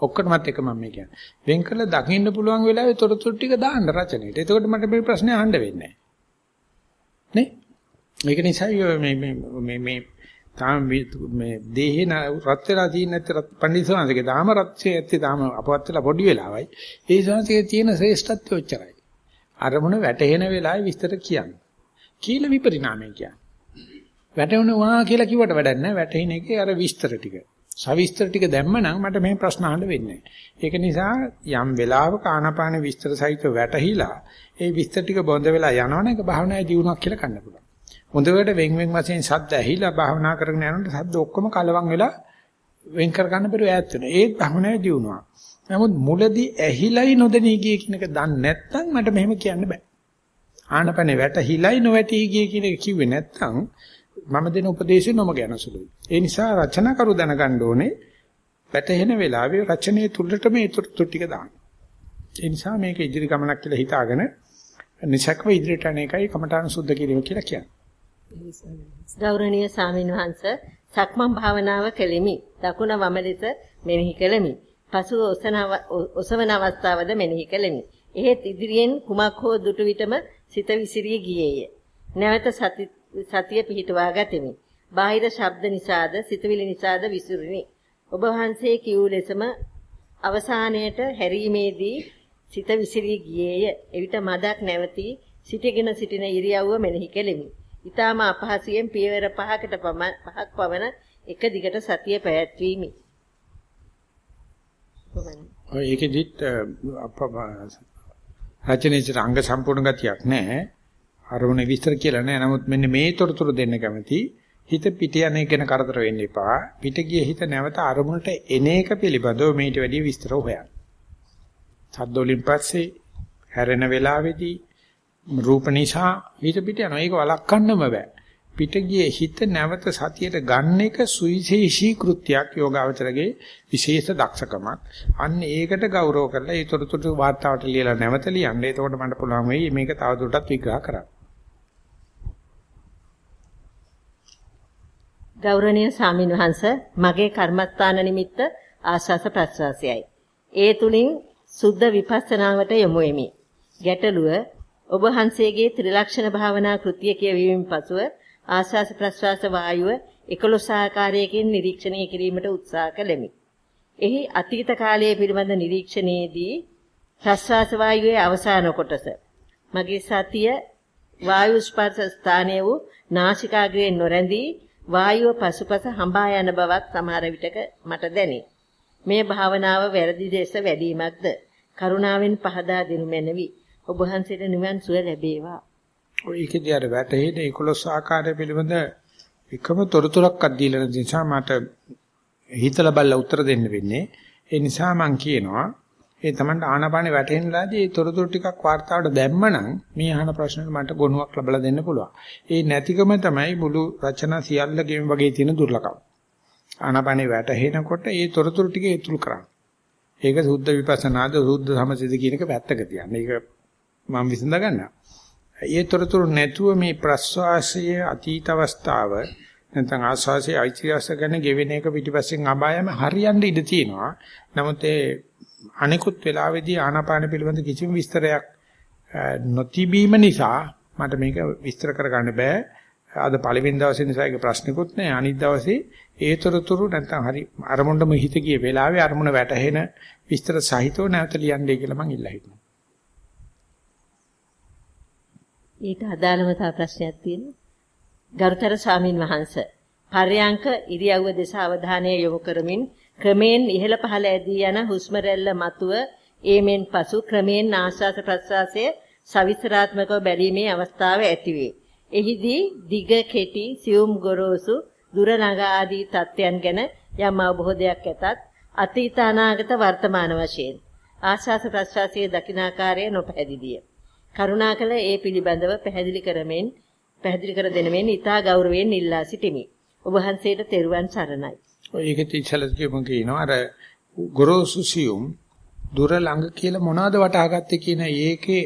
[SPEAKER 1] ඔක්කොටමත් එක මම මේ කියන්නේ. වෙන් කළා දකින්න පුළුවන් වෙලාවේ තොරතුරු ටික දාන්න රචනෙට. එතකොට මට මේ ප්‍රශ්නේ අහන්න වෙන්නේ නැහැ. නේ? ඒක නිසා මේ මේ මේ මේ තාම මේ දේහේ රත් වෙලා තියෙන නැත්නම් පඬිස්සවන්සේගේ තාම රත්සේ ඇත්තේ තාම අපවත් වෙලා පොඩි වෙලාවයි. ඒ ශාන්තියේ තියෙන ශ්‍රේෂ්ඨත්වය ඔච්චරයි. අරමුණ වැටහෙන වෙලාවේ විස්තර කියන්නේ. කීල විපරිණාමය කියන්නේ. වැටුණා කියලා කිව්වට වැඩක් නැහැ. වැටෙන එකේ අර විස්තර ටික. සවිස්තර ටික දැම්මනම් මට මේ ප්‍රශ්න අහන්න වෙන්නේ ඒක නිසා යම් වෙලාවක ආනාපාන විස්තර සහිතව වැටහිලා ඒ විස්තර ටික බොඳ වෙලා යනවනේ ඒක භාවනායේ දියුණුවක් කියලා කන්න පුළුවන්. හොඳට වෙන් වෙන් වශයෙන් ශබ්ද ඇහිලා භාවනා කරගෙන යනකොට ශබ්ද ඔක්කොම කලවම් වෙලා වෙන් කර ගන්න බැරුව ඈත් වෙනවා. ඒත් භාවනායේ දියුණුවක්. නමුත් මුලදී ඇහිලයි නොදෙනී ගිය කියන එක දන්නේ නැත්නම් මට මෙහෙම කියන්න බෑ. ආනපනේ වැටහිලයි නොවැටි ගිය කියන එක කිව්වේ නැත්නම් මම දෙන උපදේශය නොමග යනසුළුයි. ඒ නිසා රචනා කරු දැනගන්න ඕනේ වැටහෙන වෙලාවේ රචනයේ තුලට මේ තුරු ටික දාන්න. ඒ නිසා මේක ඉදිරි ගමනක් කියලා හිතාගෙන නිසක්ව ඉදිරියට යන එකයි කමඨාන සුද්ධ කිරීම කියලා කියන්නේ.
[SPEAKER 2] ගෞරවනීය සාමින් වහන්ස සක්මන් භාවනාව කෙලිමි. දකුණ වම ලෙස මෙනෙහි කෙලිමි. පසුව ඔසවන අවස්ථාවද මෙනෙහි කෙලිමි. එහෙත් ඉදිරියෙන් කුමක් හෝ දුටු විටම සිත විසිරී ගියේය. නැවත සතිය පිහිටුවා ගතිමි. බාහිර ශබ්ද නිසාද සිතවිලි නිසාද විසිරුනි. ඔබ වහන්සේ කියූ ලෙසම අවසානයේට හැරීමේදී සිත විසිරී ගියේය. එවිට මදක් නැවතී සිටගෙන සිටින ඉරියව්ව මෙනෙහි කෙලිමි. ඊටාම අපහසුයෙන් පියවර පහකට පහක් පවන එක දිගට සතිය පැවැත්වීමි.
[SPEAKER 1] ඔය ඒකෙදිත් රචනයේ අංග සම්පූර්ණ ගතියක් නැහැ. අරමුණ විස්තර කියලා නැහැ. නමුත් මෙන්න මේ තොරතුරු දෙන්න කැමති. හිත පිට යන එක ගැන කරදර වෙන්න එපා. පිට ගිය හිත නැවත අරමුණට එන එක පිළිබඳව මේට වැඩි විස්තර හොයන්න. සද්දෝලින් පස්සේ හැරෙන වෙලාවේදී රූප නිසා හිත පිට යනවා. ඒක වළක්වන්නම බෑ. පිට ගියේ හිත නැවත සතියට ගන්න එක සුවිශේෂී කෘත්‍යයක් යෝගාවචරගේ විශේෂ දක්ෂකමක්. අන්න ඒකට ගෞරව කරලා ඒ තොරතුරු වාර්තාවට ලියලා නැවත ලියන්න. එතකොට මට පුළුවන් වෙයි මේක තවදුරටත් විග්‍රහ කරන්න.
[SPEAKER 2] ගෞරවනීය සාමින් වහන්ස මගේ කර්මස්ථාන නිමිත්ත ආශාස ප්‍රස්වාසයයි. ඒ තුලින් සුද්ධ විපස්සනාවට යොමු වෙමි. ගැටලුව ඔබ වහන්සේගේ ත්‍රිලක්ෂණ භාවනා කෘතිය කියවීමෙන් පසුව ආස්වාස ප්‍රස්වාස වායුව 11 ආකාරයකින් නිරීක්ෂණය කිරීමට උත්සාහ කළෙමි. එහි අතීත කාලයේ පිළිබඳ නිරීක්ෂණයේදී ප්‍රස්වාස වායුවේ අවසාන කොටස මගේ සතිය වායු ස්පර්ශ ස්ථානයේ වූ නාසිකාග්‍රයෙන් නොරැඳී වායුව පසුපස හඹා යන බවක් සමහර විටක මට දැනේ. මේ භාවනාව වැරදි දේශ වැඩිමක්ද කරුණාවෙන් පහදා දෙනු මැනවි. ඔබ වහන්සේට නිවන් සුව ලැබේවා.
[SPEAKER 1] ඔය ඒකේදී අර වැටහෙන 11 ආකාරය පිළිබඳ එකම තොරතුරක්වත් දීලා නැති නිසා මට හිතලා බලලා උත්තර දෙන්න වෙන්නේ. ඒ නිසා මම කියනවා ඒ තමන්ට ආනාපානෙ වැටෙන්නලාදී ඒ තොරතුරු ටිකක් වார்த்தාවට දැම්මනම් මේ අහන ප්‍රශ්නෙට මට ගොනුවක් ලබලා දෙන්න පුළුවන්. ඒ නැතිකම තමයි මුළු රචනා සියල්ලකම වගේ තියෙන දුර්ලභකම. ආනාපානෙ වැටෙනකොට ඒ තොරතුරු ටික ඉතුරු කරන්න. ඒක සුද්ධ විපස්සනාද සුද්ධ සමසිත කියන එක පැත්තක තියන්න. ඒක මම විසඳ ගන්නවා. ඒ තොරතුරු නැතුව මේ ප්‍රස්වාසයේ අතීත අවස්ථාව නැත්නම් ආස්වාසයේ අයිතිවාස ගැන ගෙවෙන එක පිටිපස්සෙන් අබායම හරියන්න ඉඩ තියෙනවා. නමුත් ඒ අනිකුත් වෙලාවේදී ආනාපාන පිළිබඳ කිසිම විස්තරයක් නොතිබීම නිසා මට මේක විස්තර කරගන්න බෑ. අද පළවෙනි දවසේ නිසා ඒක ප්‍රශ්නිකුත් නෑ. අනිත් දවසේ ඒතරතුරු නැත්නම් හරි අරමුණටම හිත ගිය වෙලාවේ අරමුණ වැටහෙන විස්තර සහිතව නැවත ලියන්නයි කියලා මම ඉල්ලා හිටිනවා.
[SPEAKER 2] ඊට අදාළව තව ප්‍රශ්නයක් තියෙනවා. ගරුතර ස්වාමින් වහන්සේ පර්යංක ඉරියව්ව දෙස අවධානය යොමු කරමින් ක්‍රමෙන් ඉහළ පහළ ඇදී යන හුස්ම රැල්ල මතුව ඒමෙන් පසු ක්‍රමෙන් ආශ්වාස ප්‍රශ්වාසයේ සවිස්තරාත්මකව බැලීමේ අවස්ථාව ඇතිවේ. එහිදී දිග කෙටි සියුම් ගොරෝසු දුර ළඟ ආදී තත්යන් ගැන යම් අවබෝධයක් ඇතත් අතීත අනාගත වර්තමාන වශයෙන් ආශ්වාස ප්‍රශ්වාසයේ දකිනාකාරය නොපැහැදිලිය. කරුණාකර ඒ පිළිබඳව පැහැදිලි කරමින් පැහැදිලි කර දෙනමින් ඊතා ගෞරවයෙන් ඉල්ලා සිටිමි. ඔබ වහන්සේට තෙරුවන් සරණයි.
[SPEAKER 1] ඔය ඒකෙත් ඉස්සලා කියමු කියනවා. අර ගොරෝසු සියුම් දුර ළඟ කියලා මොනවද වටහාගත්තේ කියන ඒකේ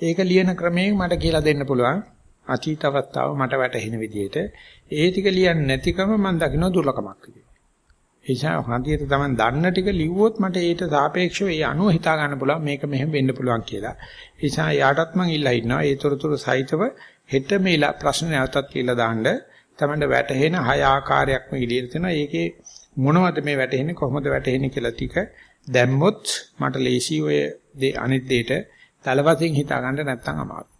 [SPEAKER 1] ඒක ලියන ක්‍රමයෙන් මට කියලා දෙන්න පුළුවන්. අතීත අවස්ථාව මට වැටහෙන විදිහට. ඒ ටික ලියන්නේ නැතිකම මම දකින්න දුර්ලකමක් විදියට. ඒ නිසා හදියට තමයි දන්න ටික ලිව්වොත් මට ඊට සාපේක්ෂව ඒ අනුව හිතා ගන්න පුළුවන්. මේක මෙහෙම වෙන්න පුළුවන් කියලා. ඒ නිසා යාටත් මම ඉල්ලා ඉන්නවා. ඒ තොරතුරු සහිතව හෙට මේලා ප්‍රශ්න නැවතත් කියලා දාන්න. තමයි වැටහෙන හය ආකාරයක් මේ ඉලියට තියෙනවා. ඒකේ මොනවද මේ වැටෙන්නේ කොහොමද වැටෙන්නේ කියලා ටික දැම්මොත් මට ලේසි ඔය අනිත් දෙයට තලවතින් හිතා ගන්න නැත්තම් අමාරුයි.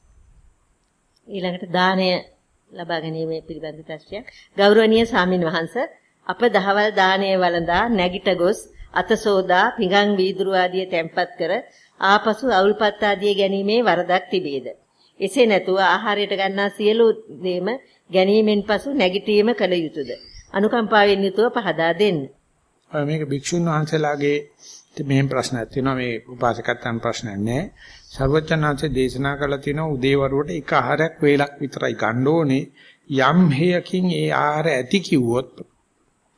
[SPEAKER 2] ඊළඟට දාණය ලබා ගැනීම පිළිබඳ ප්‍රශ්නයක්. ගෞරවනීය සාමින් වහන්සේ අප දහවල් දාණය වළඳා නැගිට ගොස් අතසෝදා පිඟන් වීදුරු ආදිය තැම්පත් කර ආපසු අවුල්පත් ආදිය ගැනීමේ වරදක් තිබේද? එසේ නැතුව ආහාරයට ගන්නා සියලු දේම ගැනීමෙන් පසු නැගිටීම කළ යුතුයද? අනුකම්පාවෙන් යුතුව පහදා දෙන්න.
[SPEAKER 1] මේක භික්ෂුන් වහන්සේලාගේ මෙහෙම ප්‍රශ්නයක් තියෙනවා මේ උපාසකයන් ප්‍රශ්නයක් නෑ. සර්වචනාංශේ දේශනා කළා තියෙනවා උදේවරුවට එක ආහාරයක් වේලක් විතරයි ගන්න ඕනේ. යම් හේයකින් ඒ ආහාර ඇති කිව්වොත්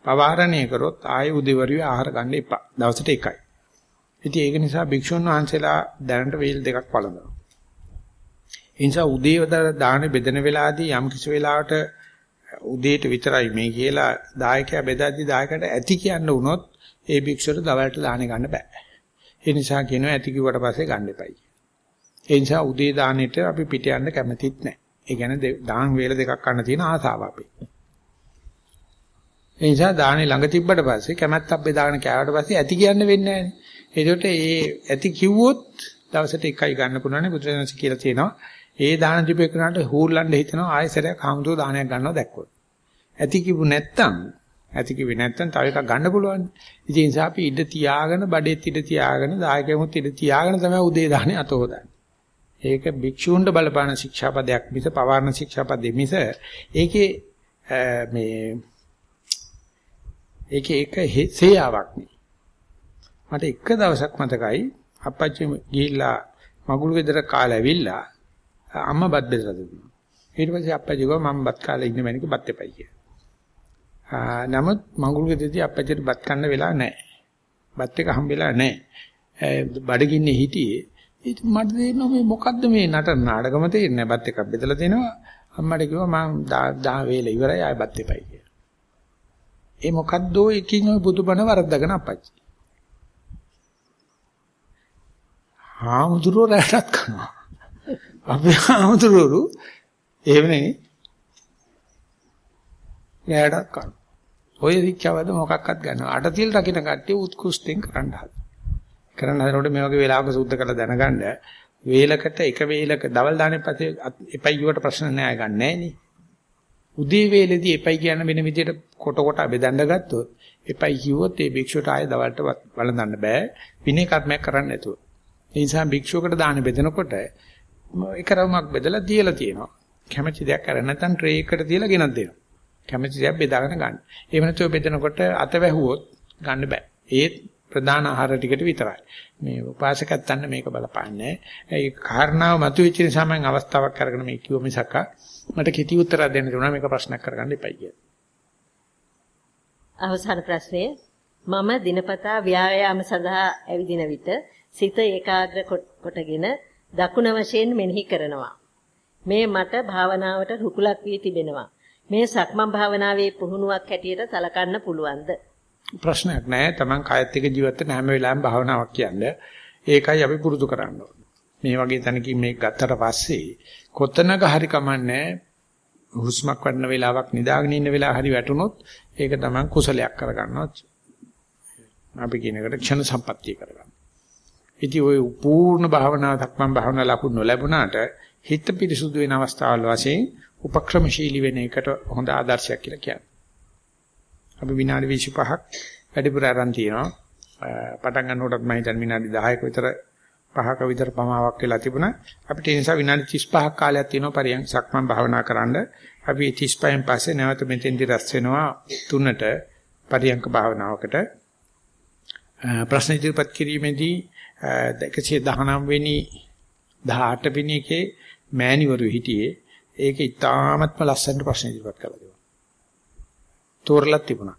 [SPEAKER 1] පවාරණය කරොත් ආයෙ උදේවරුවේ ආහාර ගන්න එපා. දවසට එකයි. ඉතින් ඒක නිසා භික්ෂුන් වහන්සේලා දැනට වේල් දෙකක් වළඳනවා. ඒ නිසා උදේවද දාන බෙදෙන වෙලාවදී යම් කිසි වෙලාවට උදේට විතරයි මේ කියලා දායකයා බෙදද්දි දායකට ඇති කියන්න වුණොත් ඒ භික්ෂුවට දවල්ට දාහනේ ගන්න බෑ. ඒ නිසා කියනවා ඇති කිව්වට පස්සේ ගන්න එපයි. ඒ නිසා උදේ දානෙට අපි පිට යන්න කැමතිත් නැහැ. ඒ කියන්නේ දාන් වේල දෙකක් ගන්න තියෙන ආසාව අපේ. ඒ නිසා දානේ ළඟ තිබ්බට පස්සේ කැමැත්තක් බෙදාගෙන කෑවට පස්සේ ඇති කියන්න වෙන්නේ නැහැ. ඒකට ඒ ඇති කිව්වොත් දවසට එකයි ගන්න පුළුවන් බුදුරජාණන් කියලා තියෙනවා. ඒ දාන දීපේකනට හූල්ලන්න හිතනවා ආයෙසරයක් හාමුදුරුවෝ දානයක් ගන්නවා දැක්කොත්. ඇති කිව්ව නැත්තම් ඇති කිව්වේ නැත්තම් තව එකක් ගන්න පුළුවන්. ඉතින් ඒ නිසා අපි ඉඩ තියාගෙන බඩේත් ඉඩ තියාගෙන දායකයමුත් ඉඩ තියාගෙන තමයි උදේ දාහනේ අත හොදන්නේ. ඒක භික්ෂූන්ට බලපාන ශික්ෂාපදයක් මිස පවාරණ ශික්ෂාපදෙ මිස ඒකේ මේ ඒකේ එක හේයාවක් නේ. මට එක දවසක් මතකයි අප්පච්චි ගිහිල්ලා මගුල් ගෙදර කාලා ඇවිල්ලා අම්මා බත් බෙදලා දුන්නා. ඊට පස්සේ අප්පච්චි කිව්වා මම බත් කාලා ඉන්න මැනික බත් එපයි කියලා. නමුත් මඟුල් ගෙදරදී අපච්චිට බත් කන්න වෙලා නැහැ. බත් එක හම්බෙලා නැහැ. බඩගින්නේ හිටියේ. ඉතින් මට තේරෙනවා මේ මොකද්ද මේ නට නාටකම තේරෙන්නේ බත් එකක් බෙදලා දෙනවා. අම්මට කිව්වා මම දා වේල ඉවරයි ආයෙ බත් එපයි කියලා. ඒ මොකද්දෝ එකින් ඔය බුදුබණ වරද්දගෙන අපච්චි. හාමුදුරුවෝ රැටත් කරනවා. අපේ හාමුදුරුවෝ එහෙම නෙවෙයි. රැටත් කරනවා. ඔය ශික්ෂාවද මොකක්වත් ගන්නවා. අටතිල් රකින්න කට්ටිය උත්කෘෂ්ටෙන් කරන්න හදනවා. කරන්න හදනකොට මේ වගේ වෙලාවක සුද්ධ කරලා දැනගන්න වේලකට එක වේලක දවල් දාන්නේ පස්සේ එපයි කිව්වට ප්‍රශ්න නෑ ගන්න නෑනේ. උදේ වේලේදී එපයි කියන වෙන විදිහට කොට කොට බෙදන්න ගත්තොත් එපයි කිව්වොත් ඒ භික්ෂුවට ආයෙ දවල්ට වළඳන්න බෑ. විනය කර්මයක් කරන්න නැතුව. ඒ නිසා භික්ෂුවකට දාන බෙදනකොට එක රවුමක් බෙදලා තියලා තියෙනවා. කැමැති දෙයක් කරන්නේ නැත්නම් ට්‍රේ එකට තියලා ගෙනත් දෙනවා. කැමැති දේ බෙදාගෙන ගන්න. එහෙම නැතුව බෙදනකොට අත වැහුවොත් ගන්න බෑ. ඒ ප්‍රධාන ආහාර ටිකට විතරයි. මේ උපාසකයන් තන්න මේක බලපාන්නේ. ඒ කාරණාව මතුවෙච්ච නිසා මම අවස්ථාවක් අරගෙන මේ කිව්ව මිසක මට කෙටි උත්තරයක් දෙන්න දුන්නා මේක ප්‍රශ්නයක් කරගන්න එපයි කියලා.
[SPEAKER 2] අවසාන ප්‍රශ්නය මම දිනපතා ව්‍යායාම සඳහා ඇවිදින විට සිත ඒකාග්‍ර කොටගෙන දකුණ වශයෙන් මෙනෙහි කරනවා. මේ මට භාවනාවට රුකුලක් වී තිබෙනවා. මේ සක්මන් භාවනාවේ පුහුණුවක් හැටියට සලකන්න පුළුවන්ද?
[SPEAKER 1] ප්‍රශ්නයක් නෑ. Taman කායත් එක්ක ජීවත් වෙන හැම වෙලාවෙම භාවනාවක් කියන්නේ. ඒකයි අපි පුරුදු කරන්න මේ වගේ තැනකින් මේක ගත්තට පස්සේ කොතනක හරි කමන්නේ හුස්මක් වඩන වෙලාවක් නිදාගෙන ඉන්න වෙලාව හරි වැටුනොත් ඒක Taman කුසලයක් කරගන්නවා. අපි කියන එකට ක්ෂණ සම්පත්තිය කරගන්න. ඉතින් ওই පූර්ණ භාවනාව දක්මන් භාවනාව ලකුණු නොලැබුණාට හිත පිරිසුදු වෙන අවස්ථාවල් වශයෙන් උපක්‍රමශීලී වෙන එකට හොඳ ආදර්ශයක් කියලා කියන්නේ. අපි විනාඩි 25ක් වැඩිපුර ආරන් තියෙනවා. පටන් ගන්නකොටත් මම හිතන්නේ විනාඩි 10ක විතර 5ක විතර පමාවක් වෙලා තිබුණා. අපිට ඒ නිසා විනාඩි 35ක් කාලයක් තියෙනවා පරියන් සක්මන් භාවනා කරන්න. අපි 35න් පස්සේ නැවත මෙතෙන්දි රැස් වෙනවා තුනට පරියන්ක භාවනාවකට. ප්‍රශ්න ඉදිරිපත් කිරීමේදී 119 වෙනි 18 වෙනි එකේ මෑණිවරු හිටියේ ඒක ඉතාමත්ම ලස්සනට ප්‍රශ්න ඉදිරිපත් කළා දෙනවා. තෝරලා තිබුණා.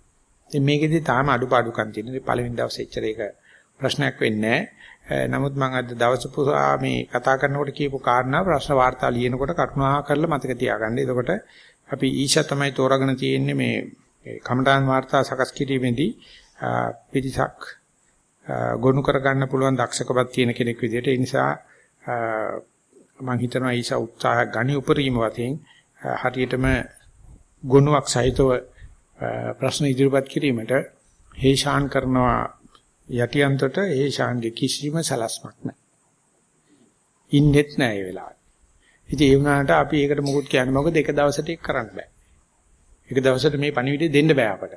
[SPEAKER 1] ඉතින් මේකෙදි තාම අඩුපාඩුකම් තියෙනවා. පළවෙනි දවසේ එච්චර ඒක ප්‍රශ්නයක් වෙන්නේ නැහැ. නමුත් මම අද දවස් පුරා මේ කතා කරනකොට කියපු කාරණා ප්‍රශ්න වාර්තා ලියනකොට කරුණා කරලා මතක තියාගන්න. එතකොට අපි ඊෂා තමයි තෝරාගෙන තියෙන්නේ මේ කමඨාන් වාර්තා සකස් කිරීමේදී පිටිසක් ගොනු කරගන්න පුළුවන් දක්ෂකමක් තියෙන කෙනෙක් විදිහට ඒ නිසා මම හිතනවා ඊෂා උත්සාහ ගනි උපරිම වශයෙන් හරියටම ගුණයක් සහිතව ප්‍රශ්න ඉදිරිපත් කිරීමට හේෂාන් කරනවා යටියන්තට හේෂාන්ගේ කිසිම සලස්මක් නැහැ. ඉන්නෙත් නැහැ ඒ වෙලාවේ. ඉතින් ඒ වුණාට අපි ඒකට මොකුත් කියන්නේ මොකද එක දවසට ඒක කරන්න බෑ. එක දවසට මේ පණිවිඩය දෙන්න බෑ අපට.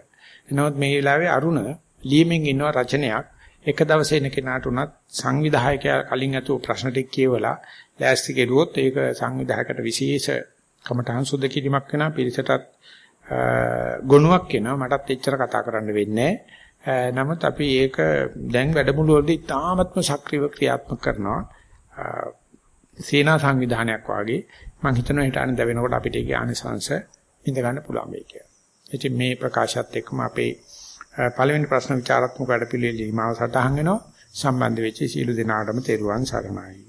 [SPEAKER 1] එනමුත් මේ වෙලාවේ අරුණ ලියමින් ඉන්නවා රචනයක් එක දවසේ එන කෙනාට උනත් සංවිධායකයා කලින් අතෝ ප්‍රශ්න ටික කියවලා ලෑස්ති කෙරුවොත් ඒක සංවිධායකට විශේෂ කමඨහං සුද්ධ කිරීමක් වෙනවා පිළිසටත් ගුණයක් වෙනවා මටත් එච්චර කතා කරන්න වෙන්නේ නමුත් අපි ඒක දැන් වැඩමුළු වලදී තාමත්ම සක්‍රීය ක්‍රියාත්මක කරනවා. සේනා සංවිධානයක් වාගේ. මම හිතනවා හිට අනිද වෙනකොට අපිට ඒකේ ආනිසංශ ඉඳ ගන්න පුළුවන් වෙයි කියලා. ඉතින් මේ ප්‍රකාශයත් එක්කම අපේ පළවෙනි ප්‍රශ්න විචාරාත්මක වැඩ පිළිවෙල ලිමාව සටහන් වෙනවා සම්බන්ධ වෙච්ච සීල දෙනාටම තෙරුවන් සරණයි.